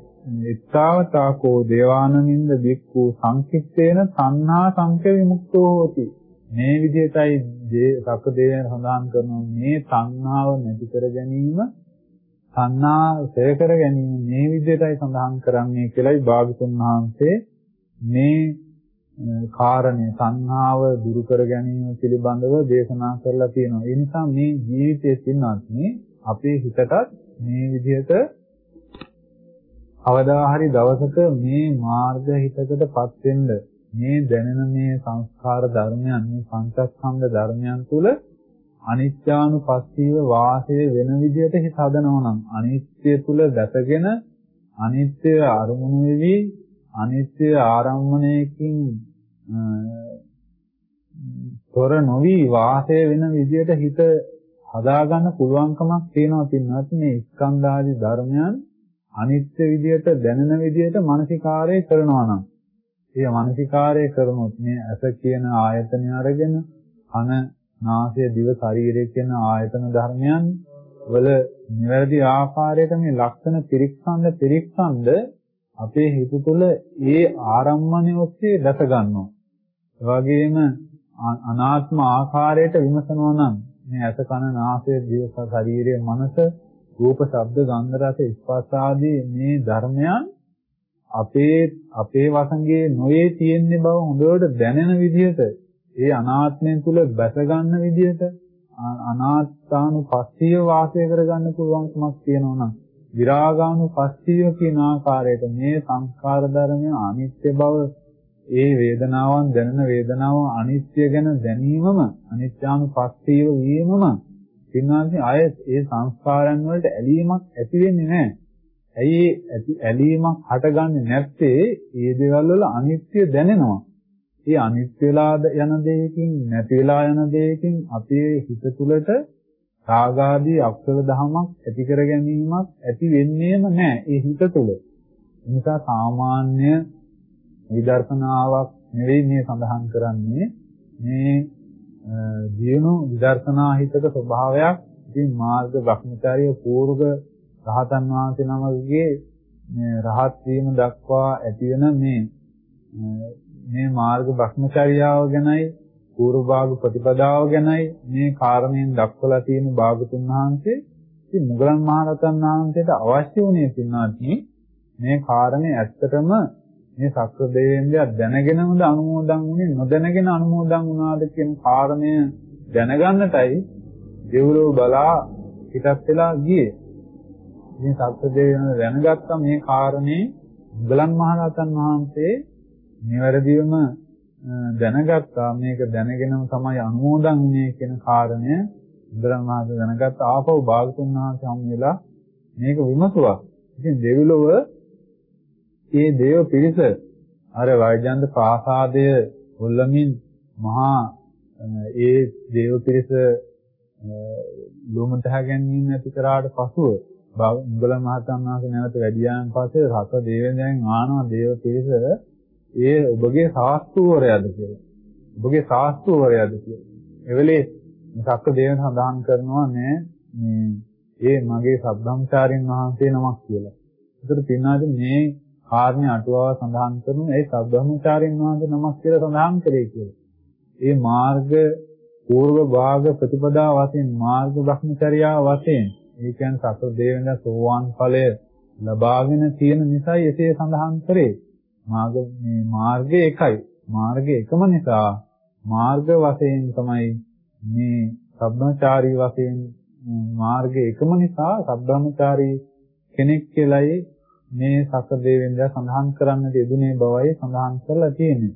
Speaker 1: එත්තාවතාකෝ දේවානමින්ද බික්ඛු සංකිට්ඨේන සංහා සංක විමුක්තෝ හෝති. මේ විදිහටයි සක්ක දේවයන් සඳහන් කරනවා මේ සංහාව නැති කර ගැනීම සංනා සය කර ගැනීම මේ විදිහටයි සඳහන් කරන්නේ කියලායි භාගතුන් වහන්සේ මේ කාරණය සංහාව දුරු කර ගැනීම පිළිබඳව දේශනා කරලා තියෙනවා. ඒ නිසා මේ ජීවිතයේ තින්නත් මේ අපේ හිතටත් මේ විදිහට අවදා හරි දවසක මේ මාර්ග හිතකටපත් වෙන්න මේ දැනෙන මේ සංස්කාර ධර්මයන් මේ පංචස්කන්ධ ධර්මයන් තුල අනිත්‍යානුපස්සීව වාසය වෙන විදිහට හිත හදනවා නම් අනිත්‍ය තුල දැසගෙන අනිත්‍ය අරමුණු වෙවි අනිත්‍ය ආරම්මණයකින් තොර නොවි වාසය වෙන විදිහට හිත හදාගන්න පුළුවන්කමක් තියෙනවා පින්වත්. මේ ස්කන්ධාදී ධර්මයන් අනිත්‍ය විදිහට දැනෙන විදිහට මානසිකාරය කරනවා නම් ඒ මානසිකාරය කරනොත් මේ ඇස කියන ආයතනය අරගෙන අන නාසය දිව ශරීරය කියන ආයතන ධර්මයන් වල නිවැරදි ආකාරයට මේ ලක්ෂණ පිරික්සන්න පිරික්සන්ද අපේ හිත තුළ ඒ ආරම්මණය ඔස්සේ දැස ගන්නවා. ඒ වගේම අනාත්ම ආකාරයට විමසනවා නම් මේ ඇස කන නාසය දිව ශරීරය මනස රූප ශබ්ද ගන්ධ රස ස්පර්ශ ආදී මේ ධර්මයන් අපේ අපේ වසඟේ නොයේ තියෙන්නේ බව හොඳට දැනෙන විදිහට ඒ අනාත්මයෙන් තුල බැස ගන්න විදිහට අනාත්තානුපස්සීව වාසය කරගන්න පුළුවන්කමක් තියෙනවා නම් විරාගානුපස්සීව කියන ආකාරයට මේ සංස්කාර ධර්මය අනිත්‍ය බව ඒ වේදනාවන් දැනෙන වේදනාව අනිත්‍ය ගැන දැනීමම අනිත්‍යානුපස්සීව වීමම පින්වාදී අය ඒ සංස්කාරයන් වලට ඇලීමක් ඇති වෙන්නේ නැහැ. ඇයි ඇති ඇලීමක් හටගන්නේ නැත්තේ? ඒ දේවල් වල අනිත්‍ය දැනෙනවා. ඒ අනිත්‍ය වෙලා යන දෙයකින් නැති වෙලා යන දෙයකින් අපේ හිත තුළට රාගාදී අක්ෂර දහමක් ඇති කර ගැනීමක් ඇති වෙන්නේම නැහැ ඒ හිත තුළ. ඒ නිසා සාමාන්‍ය විදර්ශනාවක් නෙවෙයි මේ සඳහන් කරන්නේ මේ ජීවණු විදර්ශනා හිතක ස්වභාවයක් ඉතින් මාර්ග භ්‍රමචාරිය පූර්ව රහතන් වහන්සේ නමකගේ රහත් වීම දක්වා ඇති වෙන මේ මේ මාර්ග භ්‍රමචාරියාව ගැනයි පූර්ව භාග ප්‍රතිපදාව ගැනයි මේ කාරණයෙන් දක්වලා තියෙන භාගතුන් වහන්සේ ඉතින් මුගලන් මහරහතන් වහන්සේට අවශ්‍ය වුණේ පින්නාත්නි මේ කාරණේ ඇත්තටම මේ සක්‍ර දෙවියන්ගේ දැනගෙනමද අනුමෝදන් වුණේ නොදැනගෙන අනුමෝදන් වුණාද කියන කාරණය දැනගන්නටයි දෙව්ලොව බලා පිටත් වෙලා ගියේ. ඉතින් සක්‍ර දෙවියන් දැනගත්තා මේ කාරණේ මුගලන් මහරහතන් වහන්සේ නිවැරදිවම දැනගත්තා. මේක දැනගෙනම තමයි අනුමෝදන් වුනේ කියන කාරණය බුදුරන් වහන්සේ දැනගත්ත. ආපහු භාගතුන් වහන්සේ හම් වෙලා මේක විමසුවා. ඉතින් දෙවිලොව ඒ දේව පිරිස අර වෛජන්ත ප්‍රාසාදය හොල්ලමින් මහා ඒ දේව පිරිස ලොමුතහ ගැනීම ඇති කරාට පසුව මුගල මහතන් වහන්සේ නැවත වැඩියාන් පස්සේ රස දේවයන්ගෙන් ආනවා. දේව පිරිස ඒ ඔබගේ ශාස්ත්‍රවරයාද කියලා. ඔබගේ ශාස්ත්‍රවරයාද කියලා. එවෙලේ සක්ක දේවයන් සඳහන් කරනවා නෑ මේ ඒ මගේ සබ්බම්චාරින් වහන්සේ නමක් කියලා. ඒකට පින්නාද මේ කාර්ය අටුවාව සඳහන් කරන ඒ සබ්බම්චාරින් වහන්සේ නමක් කියලා සඳහන් කරේ කියලා. ඒ මාර්ග పూర్ව භාග ප්‍රතිපදා වශයෙන් මාර්ග භ්‍රමචර්යාව වශයෙන් ඒ කියන්නේ සතර දේවෙන්ද සෝවාන් ඵලය ලබාගෙන තියෙන නිසායි එසේ සඳහන් කරේ. මාර්ග මේ මාර්ගය එකයි. මාර්ගය එකම නිසා මාර්ග වශයෙන් තමයි මේ සබ්‍රමචාරී වශයෙන් මාර්ගය එකම නිසා සබ්‍රමචාරී කෙනෙක් කියලායි මේ සකදේවෙන්ද සඳහන් කරන්නට යෙදුනේ බවයි සඳහන් කරලා තියෙන්නේ.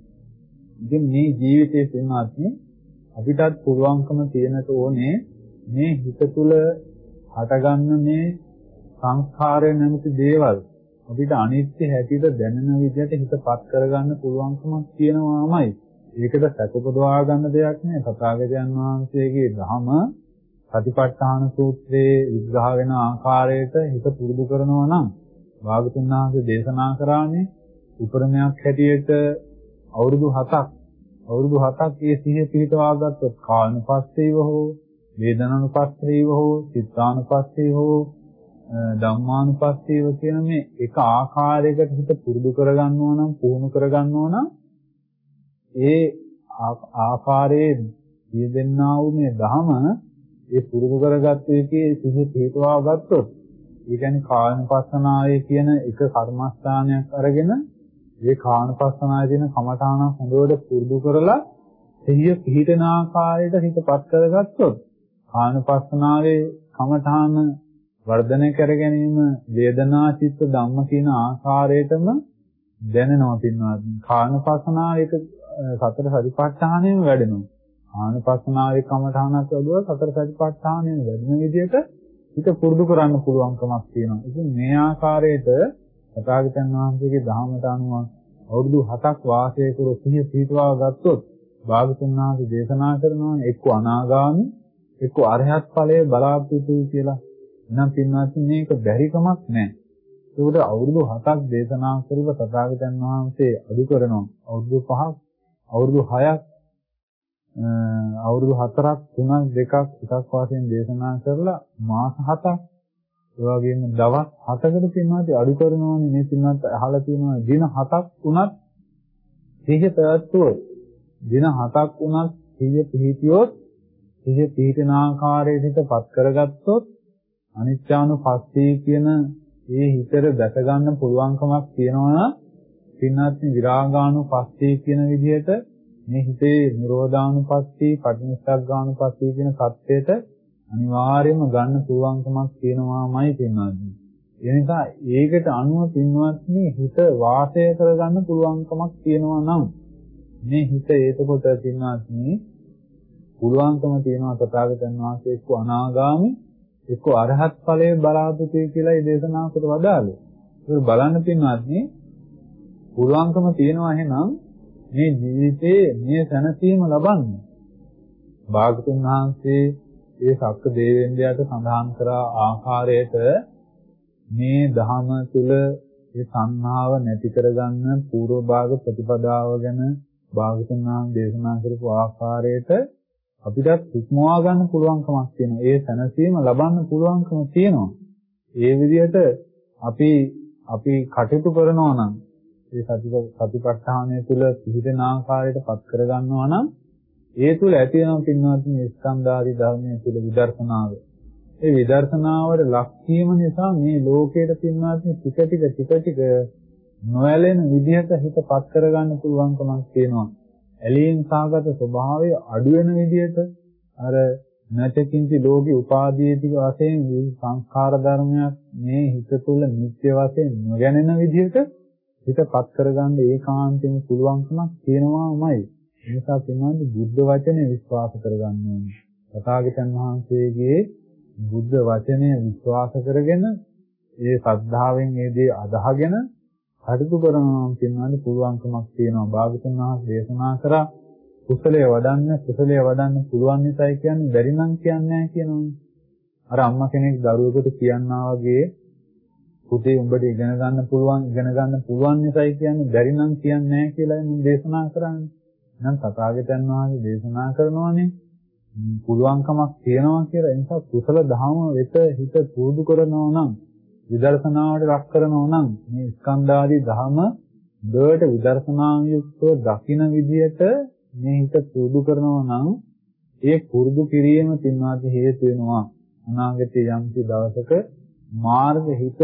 Speaker 1: ඉතින් මේ ජීවිතයේ සිනාත්මේ අපිටත් පුළුවන්කම තියෙනට ඕනේ මේ හිත තුළ හටගන්න මේ සංස්කාරය නැමැති දේවල් අපිට අනිත්‍ය හැටියට දැනෙන විදිහට හිතපත් කරගන්න පුළුවන්කමක් තියෙනවාමයි. ඒකට සැකපොදවා ගන්න දෙයක් නෑ. තථාගතයන් වහන්සේගේ ධම සතිපට්ඨාන සූත්‍රයේ විග්‍රහ වෙන ආකාරයට හිත පුරුදු කරනවා නම් භාගතුන් වහන්සේ දේශනා කරානේ උපරමයක් හැටියට අවුරුදු 7ක් අවුරුදු 7ක් ඒ සිහිය පිහිටවා ගත්තොත් කායනුපස්සීව හෝ වේදනානුපස්සීව හෝ චිත්තානුපස්සීව හෝ ධම්මානුපස්සීව කියන මේ එක ආකාරයකට හිත පුරුදු කරගන්නවා නම් පුහුණු කරගන්නවා නම් ඒ ආකාරයේ යෙදෙන්නා වූ මේ ධම ඒ පුරුදු කරගත්ත එකේ සිහි පිටවා ගත්තොත් ඒ කියන්නේ කායනුපස්සනාවේ කියන එක කර්මස්ථානයක් අරගෙන ඒ කායනුපස්සනාවේ තියෙන කමඨාන හොඳට පුරුදු කරලා සිහිය පිහිටන ආකාරයට හිතපත් කරගත්තොත් කායනුපස්සනාවේ කමඨාන වර්ධනය කර ගැනීම වේදනා චිත්ත ධම්ම කියන ආකාරයටම දැනෙනවා පින්වත්. කානුපස්සනාව එක සතර සතිපට්ඨානෙම වැඩෙනවා. ආනුපස්සනාවේ කමඨානක් ලැබුවා සතර සතිපට්ඨානෙම වැඩෙන විදිහට හිත පුරුදු කරන්න පුළුවන්කමක් තියෙනවා. ඉතින් මේ ආකාරයට තථාගතයන් වහන්සේගේ ධහමට අනුව අවුරුදු 7ක් වාසය කර සිහිය පිටවා ගත්තොත් භාගතුන් වහන්සේ දේශනා කරනවා එක්ක අනාගාමි එක්ක අරහත් ඵලයේ බලාපොරොත්තු කියලා එහෙනම් පින්වත්නි මේක බැරිකමක් නැහැ. ඒකට අවුරුදු 7ක් දේශනා කරව තථාගතයන් වහන්සේ අඩු කරනවා. අවුරුදු 5ක්, අවුරුදු 6ක්, අවුරුදු 4ක්, 3ක්, 2ක්, එකක් වශයෙන් දේශනා කරලා මාස 7ක් ඒ වගේම දවස් 7කට පින්වත්නි අඩු කරනවානේ මේ පින්වත් අහලා තියෙනවා දින 7ක් වුණත් සිහිය පැවැත්වුවොත් දින 7ක් වුණත් සිහිය පිහිටියොත් සිහිය පිහිටන ආකාරයට පත් කරගත්තොත් අනිත්‍යානුපස්සී කියන ඒ හිතට දැක ගන්න පුළුවන්කමක් තියෙනවා නම් පින්වත්නි විරාගානුපස්සී කියන විදිහට මේ හිතේ නිරෝධානුපස්සී, පටිනිස්සග්ගානුපස්සී කියන தත්ත්වයට අනිවාර්යයෙන්ම ගන්න පුළුවන්කමක් තියෙනවාමයි පින්වත්නි. ඒ නිසා ඒකට අනුව පින්වත්නි හිත වාසය කරගන්න පුළුවන්කමක් තියෙනවා නම් මේ හිත ඒකකොට පින්වත්නි පුළුවන්කම තියෙනවා තථාගතයන් වහන්සේ එක්ක අනාගාමී එක්ක අරහත් ඵලයේ බලාපොරොත්තු කියලා මේ දේශනාව කොට වදාළේ. ඒක බලන්න පින්වත්නි පුළුවන්කම තියෙනවා එහෙනම් මේ ජීවිතයේ මේ සැනසීම ලබන්න. භාගතුන් වහන්සේ ඒ සක්ක දේවෙන්දයාට සඳහන් කරා ආකාරයට මේ ධහම තුල ඒ සංහාව නැති කරගන්න පූර්ව භාග ප්‍රතිපදාව ගැන භාගතුන් වහන්සේ දේශනා කරපු ආකාරයට අපිට ඉක්මවා ගන්න පුළුවන්කමක් තියෙනවා. ඒ සැනසීම ලබන්න පුළුවන්කම තියෙනවා. ඒ විදිහට අපි අපි කටයුතු කරනවා නම් ඒ සති සතිපට්ඨානය තුළ පිහිටන ආකාරයට පත් කරගන්නවා නම් ඒ තුළ ඇති වෙන පින්වත්නි ස්කන්ධාදී ධර්මයේ තුළ විදර්ශනාව. ඒ විදර්ශනාවට ලක් වීම නිසා මේ ලෝකයට පින්වත්නි ටික ටික ටික ටික නොඇලෙන විදිහට හිතපත් කරගන්න පුළුවන්කමක් තියෙනවා. ඇලීම් සාගත ස්වභාවය අඩු වෙන විදිහට අර නැතකින්ති ලෝකේ උපාදීතික වශයෙන් සංස්කාර ධර්මයක් මේ හිත තුළ නිත්‍ය වශයෙන් නොගැනෙන විදිහට හිතපත් කරගන්න ඒකාන්තයෙන් පුළුවන්කමක් තියෙනවාමයි. ඒ නිසා කියනවා බුද්ධ වචනේ විශ්වාස කරගන්න ඕනේ. තථාගතයන් වහන්සේගේ බුද්ධ වචනය විශ්වාස කරගෙන ඒ ශ්‍රද්ධාවෙන් ඒ දේ අදහගෙන කටයුතු කරනවා කියනවානේ පුළුවන්කමක් තියෙනවා. භාගතුන් වහන්සේ දේශනා කරා කුසලයේ වඩන්න කුසලයේ වඩන්න පුළුවන් නිසායි කියන්නේ බැරි නම් කියන්නේ නැහැ කියනවානේ. අර අම්මා කෙනෙක් දරුවෙකුට කියනවා වගේ පුතේ උඹට ඉගෙන ගන්න පුළුවන් ඉගෙන ගන්න පුළුවන් නිසායි කියන්නේ බැරි නම් කියන්නේ නැහැ කියලා මම දේශනා කරන්නේ. එහෙනම් තථාගතයන් වහන්සේ දේශනා කරනවානේ පුළුවන්කමක් තියෙනවා කියලා. ඒ නිසා කුසල ධර්ම වෙත හිත පුරුදු කරනවා නම් විදර්ශනාවට ලක් කරනවා නම් මේ ස්කන්ධාදී ධර්ම දෙයට විදර්ශනාන් යුක්තව දකින විදියට මේ හිත පුරුදු කරනවා නම් ඒ පුරුදු කිරීම තින්වාද හේතු වෙනවා අනාගතයේ යම්කි දවසක මාර්ග හිත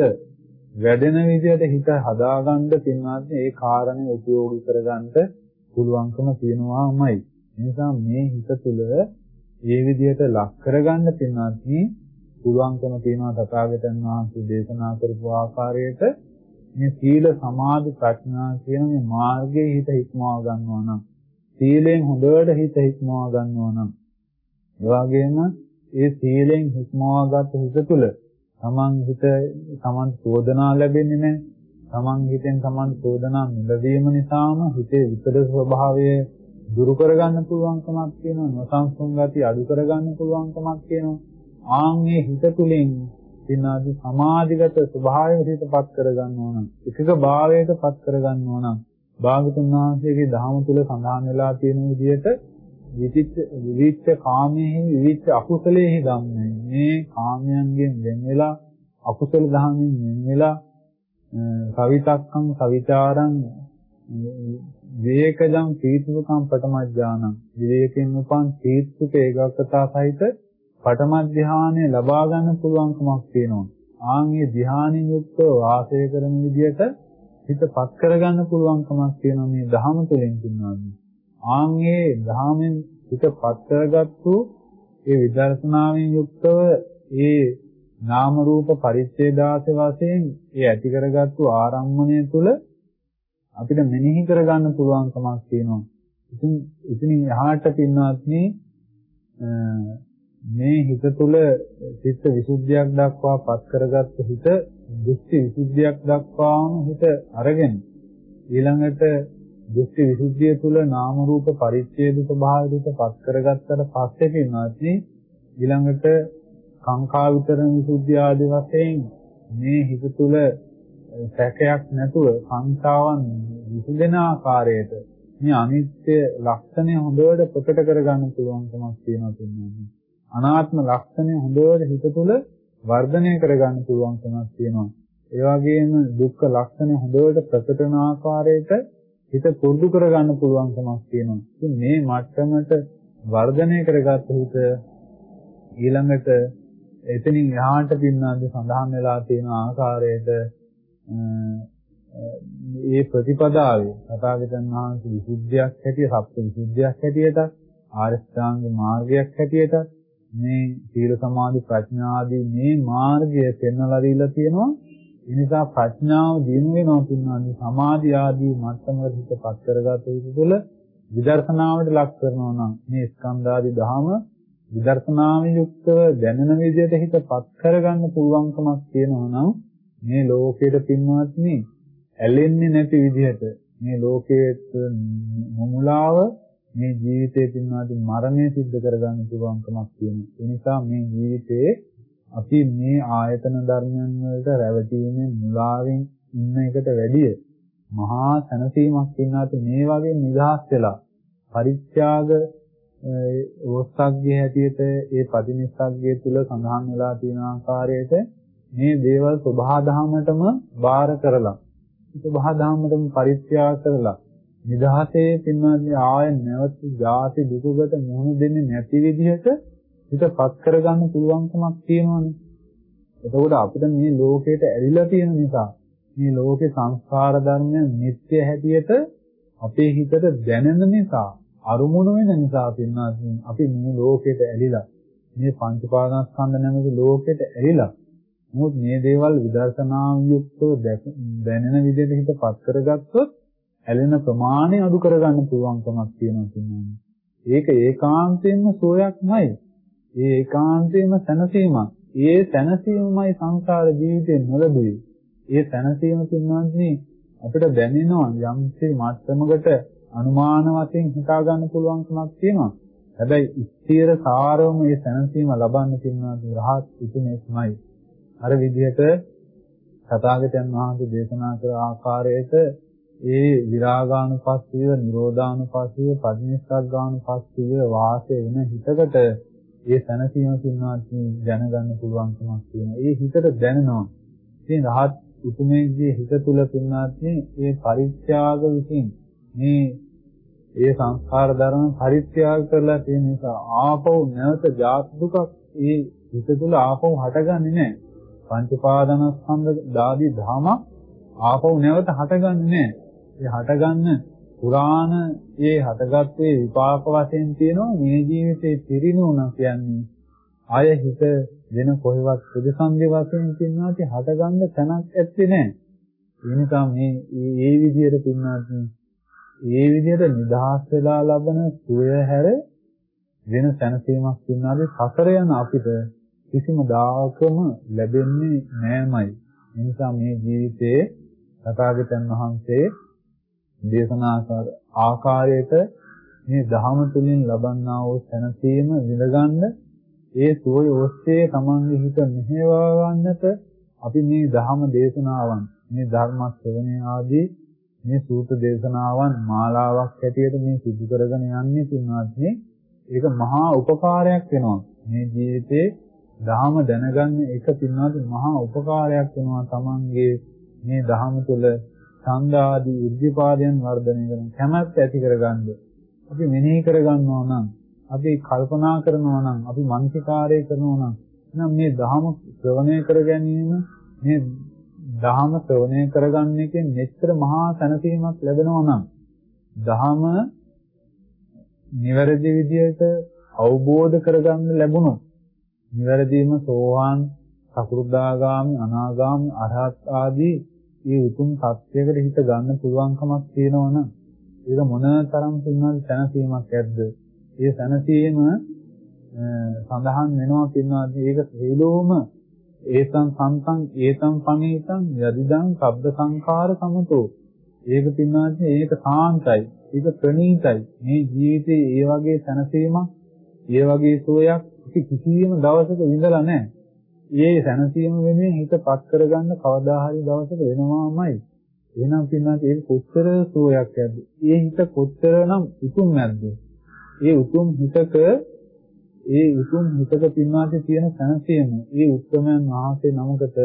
Speaker 1: වැඩෙන විදියට හිත හදාගන්න තින්වාද ඒ කාරණේ උපයෝගී කරගන්න පුළුවන්කම තියෙනවාමයි. ඒ නිසා මේ හිත තුළ ඒ විදියට ලක් කරගන්න තින්වාද පුළුවන්කම තියෙනවා තථාගතයන් වහන්සේ දේශනා කරපු ආකාරයට මේ සීල සමාධි ප්‍රඥා කියන මේ මාර්ගයේ හිත හික්මවා ගන්නවා නම් සීලෙන් හොඳට හිත හික්මවා ගන්නවා නම් ඒ වගේම ඒ සීලෙන් හික්මවාගත් හිත තුළ තමන් හිත තමන් චෝදනා ලැබෙන්නේ නැහැ. තමන් හිතෙන් තමන් චෝදනා මිදවීම නිසාම හිතේ විතර ස්වභාවය දුරු කරගන්න පුළුවන්කමක් තියෙනවා. නොසන්සුන් ගති අඩු කරගන්න පුළුවන්කමක් තියෙනවා. ආන්ගේ හිත තුලින් දිනාදී සමාධිගත ස්වභාවයෙන් හිතපත් කරගන්න ඕන. එකක භාවයකපත් කරගන්න ඕන. භාගතුන් වහන්සේගේ ධහම තුල සඳහන් වෙලා තියෙන විදිහට විචිත්ත විවිච්ඡ කාමයේ විවිච්ඡ අකුසලයේ ධම්මයි. මේ කාමයන්ගෙන් වෙන් වෙලා අකුසල ධර්මයෙන් වෙන් වෙලා කවිතක්කම් කවිචාරං විවේකජං පීතුකම් පටමඥානං විවේකයෙන් උපන් පීතුක ඒකකතා සහිත පඨම ධානය ලබා ගන්න පුළුවන්කමක් තියෙනවා. ආන්ගේ ධානයෙන් යුක්තව වාසය කරන විදිහට හිතපත් කරගන්න පුළුවන්කමක් තියෙනවා මේ ධහම තුළින් කියනවානේ. ආන්ගේ ධහමෙන් හිතපත් කරගත්තු ඒ විදර්ශනාවෙන් යුක්තව ඒ නාම රූප පරිච්ඡේදාස වශයෙන් ඒ ඇති කරගත්තු ආරම්මණය තුළ අපිට මෙනෙහි කරගන්න පුළුවන්කමක් තියෙනවා. ඉතින් ඉතින් එහාට පින්වත්නි මේ හිත තුළ චිත්ත විසුද්ධියක් දක්වා පත් කරගත්ත හිත දෘෂ්ටි විසුද්ධියක් දක්වාම හිත අරගෙන ඊළඟට දෘෂ්ටි විසුද්ධිය තුළ නාම රූප පරිච්ඡේද ස්වභාවයට පත් කරගත්තට පස්සේ පින්වත්නි ඊළඟට කාංකා විතරණ විසුද්ධිය ආදී වශයෙන් මේ හිත තුළ සැකයක් නැතුව සංසාවන් විසඳෙන ආකාරයට මේ අනිත්‍ය ලක්ෂණය හොඳට ප්‍රකට කරගන්න පුළුවන්කමක් තියෙනවා කියන්නේ අනාත්ම ලක්ෂණය හොඳට හිත තුළ වර්ධනය කරගන්න පුළුවන්කමක් තියෙනවා. ඒ වගේම දුක්ඛ ලක්ෂණය හොඳට ප්‍රකට වෙන ආකාරයට හිත පුරුදු කරගන්න පුළුවන්කමක් තියෙනවා. ඉතින් මේ මට්ටමට වර්ධනය කරගත්ත හිත ඊළඟට එතනින් එහාට පින්නාද සඳහන් වෙලා තියෙන ආකාරයට මේ ප්‍රතිපදාවේ තථාගතයන් වහන්සේ විසුද්ධියක් හැටියට, සප්ත විසුද්ධියක් හැටියට, ආරෂ්ඨාංග මාර්ගයක් හැටියට මේ සීල සමාධි ප්‍රඥා ආදී මේ මාර්ගය පෙන්වලා දීලා තියෙනවා. ඒ නිසා ප්‍රඥාව දිනු වෙනවා කියනවා සමාධි ආදී මට්ටමකට හිතපත් කරගත යුතු තුළ විදර්ශනාවට ලක් කරනවා නම් මේ ස්කන්ධ ආදී ධහම විදර්ශනාවෙන් යුක්තව දැනෙන විදිහට හිතපත් කරගන්න පුළුවන්කමක් තියෙනවා නම් මේ ලෝකෙට පින්වත්නි ඇලෙන්නේ නැති විදිහට මේ ලෝකයේ මුමුලාව මේ ජීවිතේ පින්වත්නි මරණය සිද්ධ කරගන්න පුළුවන්කමක් තියෙනවා. ඒ නිසා මේ ජීවිතේ අපි මේ ආයතන ධර්මයන් වලට රැවටීමේ මුලාවෙන් ඉන්න එකට වැඩිය මහා සැනසීමක් ඉන්නාට මේ වගේ නිදහස් වෙලා පරිත්‍යාග ඕස්සග්ගේ හැටියට ඒ පටිනිස්සග්ගේ තුල සඳහන් වෙලා තියෙන ආකාරයට මේ දේවල් සබහා දහමටම බාර කරලා සබහා දහමටම පරිත්‍යාග කරලා නිදහසේ පින්වාදී ආය නැවත ජාති දුකකට මුහුණ දෙන්නේ නැති විදිහට හිතපත් කරගන්න පුළුවන්කමක් තියෙනවනේ. එතකොට අපිට මේ ලෝකයට ඇලිලා තියෙන නිසා මේ ලෝකේ සංස්කාර ධර්මයන් නිත්‍ය හැටියට අපේ හිතට දැනෙන නිසා අරුමුණු වෙන නිසා පින්නාදී අපි මේ ලෝකයට ඇලිලා මේ පංච පාදස්කන්ධ නැමැති ලෝකයට ඇලිලා නමුත් මේ දේවල් විදර්ශනාම් යුක්තව දැනෙන විදිහට හිතපත් කරගත්තොත් ඇලෙන ප්‍රමාණය අඩු කරගන්න පුළුවන්කමක් තියෙනවා කියන්නේ. ඒක ඒකාන්තයෙන්ම සෝයක්මයි. ඒ ඒකාන්තයෙන්ම සැනසීමක්. ඒ සැනසීමමයි සංසාර ජීවිතේ නොලැබෙන්නේ. ඒ සැනසීම පින්වත්නි අපිට දැනෙනවා යම්සේ මට්ටමකට අනුමාන වශයෙන් හිතා ගන්න පුළුවන්කමක් තියෙනවා. හැබැයි ස්ථීර සාරවම මේ සැනසීම ලබන්න පින්වත්නි රහත් උතුමේස්මයි. අර විදිහට තථාගතයන් වහන්සේ දේශනා කළ ආකාරයට ඒ විරාගානුපස්සීව, නිරෝධානුපස්සීව, පටිනිස්සග්ගානුපස්සීව වාසය වෙන හිතකට ඒ සැනසීම පින්වත් දැනගන්න පුළුවන්කමක් තියෙනවා. ඒ හිතට දැනෙනවා. ඉතින් රහත් උතුමේගේ හිත තුල පින්වත් මේ පරිත්‍යාග විසින් මේ ඒ සංස්කාර ධර්ම පරිත්‍යාග කරලා තියෙන නිසා ආපහු නැවත ජාත දුකක් ඒ හිත තුල ආපහු හටගන්නේ නැහැ. පංච පාදනස්කන්ධ දාදී ධාම ආපහු නැවත හටගන්නේ නැහැ. ඒ හටගන්න පුරාණ ඒ හටගත්තේ විපාක වශයෙන් තියෙනවා මේ ජීවිතේ පිරිනුණා කියන්නේ ආය හිත වෙන කොහෙවත් ප්‍රතිසන්දි වශයෙන් පින්නාට හටගන්න තැනක් ඇත්තේ නැහැ. ඒ නිසා මේ මේ විදිහට පින්නාට මේ විදිහට නිදහස් වෙලා ලබන සුවය හැර වෙන සැනසීමක් පින්නාද සසර යන අපිට කිසිම දායකම ලැබෙන්නේ නෑමයි. ඒ නිසා මේ ජීවිතයේ තථාගතයන් වහන්සේ දේශනා කර ආකාරයට මේ ධහම තුලින් ලබන්නා වූ සැනසීම විඳගන්න ඒ සෝය ඔස්සේ තමන්ගේ හිත මෙහෙවා ගන්නට අපි මේ ධහම දේශනාවන් මේ ධර්ම ශ්‍රවණය ආදී මේ සූත්‍ර දේශනාවන් මාලාවක් හැටියට මේ සිදු කරගෙන යන්නේ තුන්වත්නි ඒක මහා උපකාරයක් වෙනවා. මේ ජීවිතේ ධහම දැනගන්න එක පින්වත් මහා උපකාරයක් වෙනවා තමන්ගේ මේ ධහම තුළ ඡන්ද ආදී උද්දීපාදයන් වර්ධනය කරන කැමැත්ත ඇති කරගන්න. අපි මෙනෙහි කරගන්නවා නම්, අපි කල්පනා කරනවා නම්, අපි මානසිකාරය කරනවා නම්, එහෙනම් මේ ධහම ශ්‍රවණය කර ගැනීම මේ ධහම ශ්‍රවණය කරගන්න එකෙන් මෙච්චර මහා සැනසීමක් ලැබෙනවා නම් ධහම නිවැරදි විදිහට අවබෝධ කරගන්න ලැබුණොත් නිවැරදිම සෝවාන් සකෘදාගාමි අනාගාමි අරහත් ආදී මේ උතුම් සත්‍යයකට හිත ගන්න පුළුවන්කමක් තියෙනවනම් ඒක මොන තරම් පින්වත් සැනසීමක් ඇද්ද? ඒ සැනසීම සඳහන් වෙනවා පින්වත් ඒක හේලෝම ඒතං සම්තං ඒතං පනීතං යදිදං ශබ්ද සංඛාර සමතෝ. ඒක පින්වත් ඒක සාන්තයි ඒක ප්‍රණීතයි. මේ ජීවිතේ ඒ වගේ සැනසීමක් ඒ වගේ සෝයක් කිසියම් දවසක විඳලා නැහැ. ඒ සැනසීම වෙනුවෙන් හිතපත් කරගන්න කවදා හරි දවසක වෙනවාමයි. එහෙනම් පින්නත් ඒක කොච්චර සෝයක් ඇද්ද? ඒ හිත කොච්චරනම් උතුම් නැද්ද? ඒ උතුම් හිතක ඒ උතුම් හිතක පින්වාසේ තියෙන සැනසීම, ඒ උත්තරමයන් වහන්සේ නමකට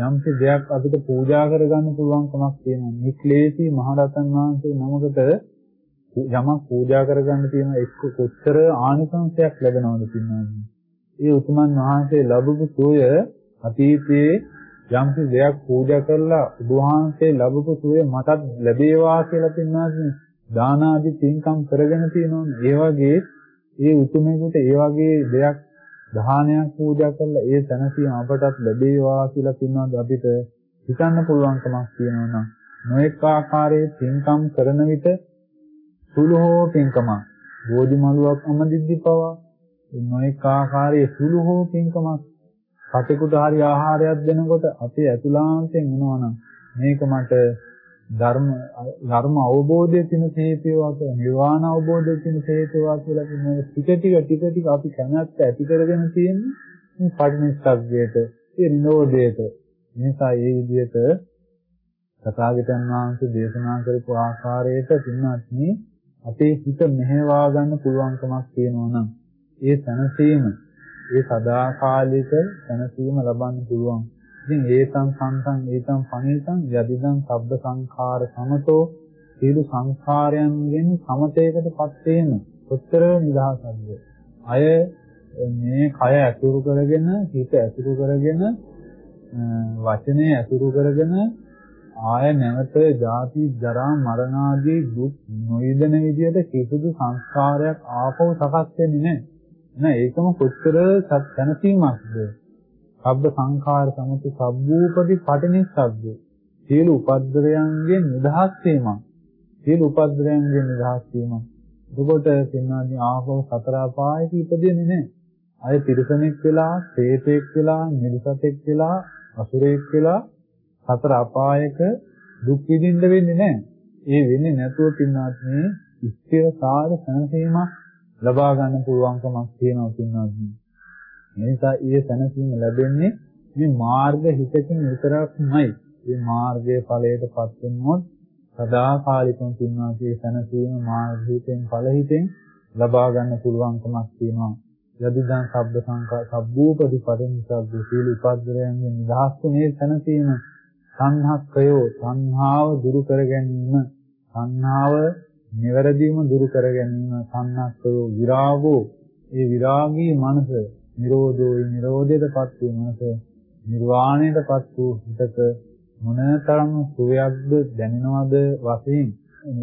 Speaker 1: යම්කි දෙයක් අපිට පූජා කරගන්න පුළුවන්කමක් තියෙනවා. මේ ක්ලේශී මහරතන් වහන්සේ නමකට යමක් පූජා කරගන්න තියෙන එක්ක කොච්චර ආනිසංසයක් ලැබෙනවද පින්වාසේ? ඒ උතුමන් වහන්සේ ලැබපු සෝය අතීතයේ යම්කිසි දෙයක් පූජා කරලා උභවහන්සේ ලැබපු සෝය මටත් ලැබේවා කියලා පින්නාදී දාන ආදී පින්කම් කරගෙන තියෙනවනේ. ඒ වගේ ඒ උතුමෙකුට ඒ වගේ දෙයක් දහානයක් පූජා කරලා ඒ තනසිය අපටත් ලැබේවා කියලා පින්නාද අපිට හිතන්න පුළුවන්කමක් තියෙනවා නම් නොඑක ආකාරයේ පින්කම් කරන විට සුළු හෝ පින්කමක් බෝධි මළුවක් අමදිද්දි පවා නොඑක ආකාරයේ සුළු හෝ පින්කමක් කටෙකුට හරි ආහාරයක් දෙනකොට අපේ ඇතුළාන්තයෙන් එනවනම් මේක මට ධර්ම ධර්ම අවබෝධය තින හේතුවක් නිර්වාණ අවබෝධය තින හේතුවක් කියලා කියන ටික ටික ටික ටික අපි කැමැත්ත ඇති කරගෙන තියෙන්නේ මේ පටිනිස්සග්ගයට ඒ නිරෝධයට. නිසා ඒ විදිහට තථාගතයන් වහන්සේ දේශනා කරපු ආකාරයට පින්වත්නි අපේ හිත මෙහෙවා ගන්න පුළුවන්කමක් තියෙනවා නම් ඒ සැනසීම ඒ සදාකාලික සැනසීම ලබන්න පුළුවන්. ඉතින් ඒතං සංසං ඒතං පණීතං යදිදං සබ්බ සංඛාර සමතෝ සියලු සංඛාරයන්ගෙන් සමතේකටපත් වීම උත්තර නිදහසක්ද? අය මේ කය ඇසුරු කරගෙන හිත ඇසුරු කරගෙන වචනේ ඇසුරු කරගෙන ආය නැවත ජාති ජරා මරණ ආදී දුක් නොයදෙන විදිහට කිසිදු සංස්කාරයක් ආපහු සකස් වෙන්නේ නැහැ. නෑ ඒකම කොච්චර සැනසීමක්ද? සබ්බ සංඛාර සමුති සබ්බූපති පටිනිස්සග්ග. සියලු උපද්දරයන්ගෙන් නිදහස් වීමක්. සියලු උපද්දරයන්ගෙන් නිදහස් වීමක්. එතකොට සින්නාදී ආපහු සතර අපායක ඉපදෙන්නේ නැහැ. අය තිරසනෙක් වෙලා, ප්‍රේතෙක් වෙලා, නිර්සතෙක් වෙලා, අසුරෙක් වෙලා සතර අපායක දුක් විඳින්න වෙන්නේ නැහැ. ඒ වෙන්නේ නැතුව පින්නාත් මේ ස්ථිර සාර සැනසීමක් ලබා ගන්න පුළුවන්කමක් තියෙනවා පින්නාත්. ඒ නිසා ඒ සැනසීම ලැබෙන්නේ මේ මාර්ග හිතකින් විතරක්මයි. මේ මාර්ගයේ ඵලයටපත් වෙනොත් සදාකාලිකව පින්නාගේ සැනසීම මාර්ග හිතෙන් ඵල හිතෙන් ලබා ගන්න පුළුවන්කමක් තියෙනවා. යදිදං සබ්බ සංකා සබ්බූපදි පරිනිසග්ග සීල උපද්දරයන්ගෙන් නිදහස් මේ සැනසීම සංහක්කයෝ සංහාව දුරු කර ගැනීම සංහාව නිවැරදිවම දුරු කර ගැනීම සංහක්කයෝ විරාගෝ ඒ විරාගී මනස නිරෝධෝ ඒ නිරෝධයටපත් වූ මනස නිර්වාණයටපත් වූ හිතක මොනතරම් සුවයක්ද දැනෙනවද වශයෙන්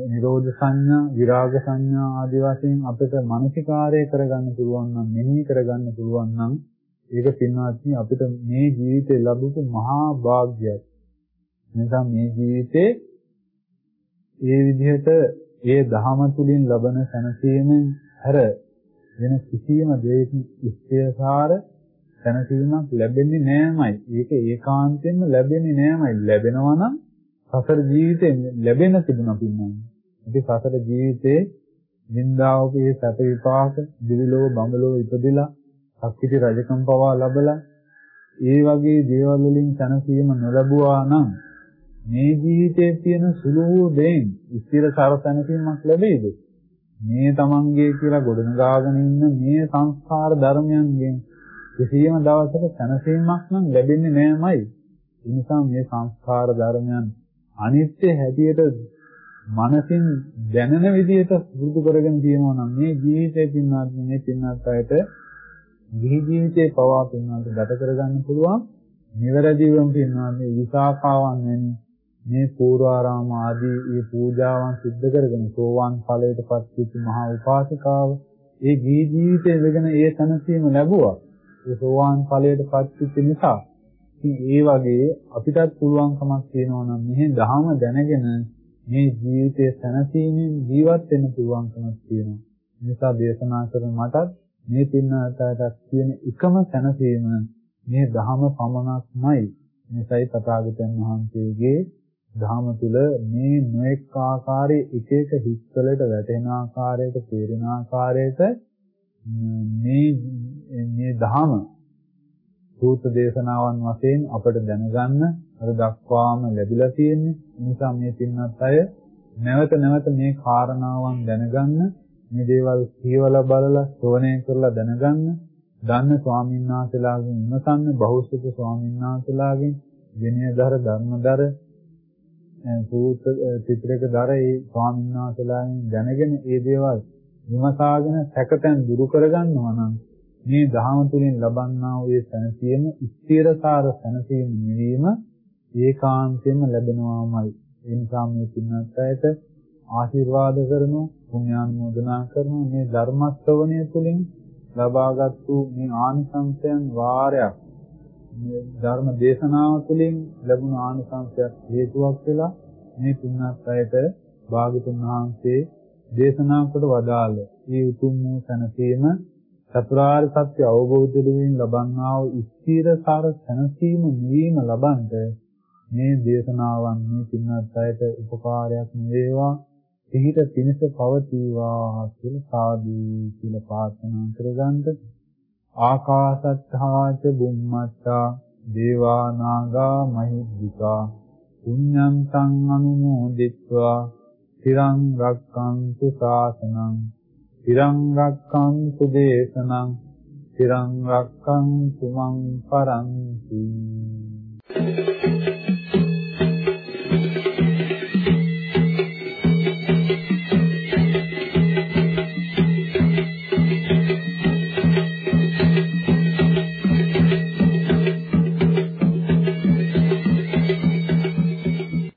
Speaker 1: නිරෝධ සංඥා විරාග සංඥා ආදී වශයෙන් අපිට මානසිකාරය කරගන්න පුළුවන් නම් මෙනෙහි කරගන්න පුළුවන් නම් ඒක පින්වත්නි අපිට මේ ජීවිතේ ලැබුණු මහා වාග්යයක්. නිසා මේ ජීවිතේ ඒ විදිහට ඒ දහම තුලින් ලබන සැනසීමෙන් හැර වෙන කිසියම් දෙයකින් ස්ථිරසාර සැනසීමක් ලැබෙන්නේ නෑමයි. ඒක ඒකාන්තයෙන්ම ලැබෙන්නේ නෑමයි. ලැබෙනවා නම් සසර ජීවිතේ ලැබෙන තිබුණා පින්නන්නේ. අපි සසර ජීවිතේ නින්දාවකේ සැප විපාක දිවිලෝ බඹලෝ ඉපදිලා අක්කිටි රජකම් පවා ලැබලා ඒ වගේ දේවල් වලින් සැනසීම නොලැබුවා නම් මේ ජීවිතයේ තියෙන සුළු වූ දෙයින් ස්ථිර සරසැනසීමක් ලැබෙයිද? මේ තමන්ගේ කියලා ගොඩනගාගෙන ඉන්න මේ සංස්කාර ධර්මයන්ගෙන් කිසියම් දවසක සැනසීමක් නම් ලැබෙන්නේ නෑමයි. ඒ නිසා මේ සංස්කාර ධර්මයන් අනිත්‍ය හැටියට මනසින් දැනෙන විදිහට පුරුදු කරගෙන තියෙනවා නම් මේ ජීවිතේ පින්වත් මේ පින්වත් අයට ගිහි ජීවිතේ පවා පින්වත් ගත කරගන්න පුළුවන් නිවැරදිවම පින්වත් මේ විසාකාවන් වැනි මේ පූර්වාරාම ආදී මේ පූජාවන් සිද්ධ කරගෙන සෝවාන් ඵලයටපත් වෙච්ච මහා උපාසිකාව ඒ ගිහි ජීවිතේ වෙගෙන ඒ තනසීම ලැබුවා ඒ සෝවාන් ඵලයටපත් වෙච්ච නිසා ඉතින් ඒ වගේ අපිටත් පුළුවන්කමක් තියෙනවා නම් මෙහි දහම දැනගෙන මේ ජීවිතයේ සැනසීමෙන් ජීවත් වෙන්න පුළුවන්කමක් තියෙනවා. නිසා දේශනා කරන මටත් මේ පින්නතට තියෙන එකම සැනසීම මේ දහම පමණක්මයි. මේසයි තථාගතයන් වහන්සේගේ ධහම තුල මේ නොඑක ආකාරයේ එක එක හිස්වලට වැටෙන ආකාරයට තේරෙන ආකාරයට මේ මේ ධහම සූත්‍ර දේශනාවන් වශයෙන් අපට දැනගන්න අර දක්වාම ලැබිලා තියෙන්නේ. ඒ නිසා මේ පින්වත් අය නැවත නැවත මේ කාරණාවන් දැනගන්න, මේ දේවල් කියවලා බලලා ශ්‍රවණය කරලා දැනගන්න, දන්න ස්වාමීන් වහන්සේලාගෙන් විමසන්න, බහුසුත ස්වාමීන් වහන්සේලාගෙන් විනයදර ධර්මදර සූත්‍ර ත්‍රිපිටකදර ඒ ස්වාමීන් වහන්සේලාගෙන් දැනගෙන මේ දේවල් විමසාගෙන සැකතෙන් දුරු කරගන්නවා නම් මේ දහම තුලින් ලබන්නා වූ ඒ සැනසීම ස්ථිරකාර සැනසීම නිවීම ඒකාන්තයෙන්ම ලැබෙනවාමයි. ඒ නිසා මේ පින්වත් අයට ආශිර්වාද කරනු පුණ්‍යානුමෝදනා කරනු මේ ධර්ම ශ්‍රවණය තුලින් ලබාගත් වූ මේ ආනිසංසයන් වාරයක් මේ ධර්ම දේශනාව තුළින් ලැබුණු ආනිසංසයක් හේතුවක් වෙලා මේ පින්වත් අයට භාගතුන් වහන්සේ දේශනා කොට වදාළ මේ උතුම් වූ සැනසීම චතුරාර්ය සත්‍ය අවබෝධ වෙමින් ලබන්නා වූ ස්ථීරතර සැනසීම නිවීම ලබන්ට මේ දේශනාවන් මේ පින්වත් අයට උපකාරයක් වේවා පිහිට පිණිස පවතිවා කියලා සාදු කියලා ප්‍රාර්ථනා කරගන්න ආකාසත්තාච බුම්මත්තා දේවා නාග මහිද්దికා පුඤ්ඤන්තං අනුමෝදිත්වා තිරං රක්ඛන්තු ශාසනං තිරං රක්ඛන්තු දේශනං තිරං රක්ඛන්තු මං පරන්ති Thank you.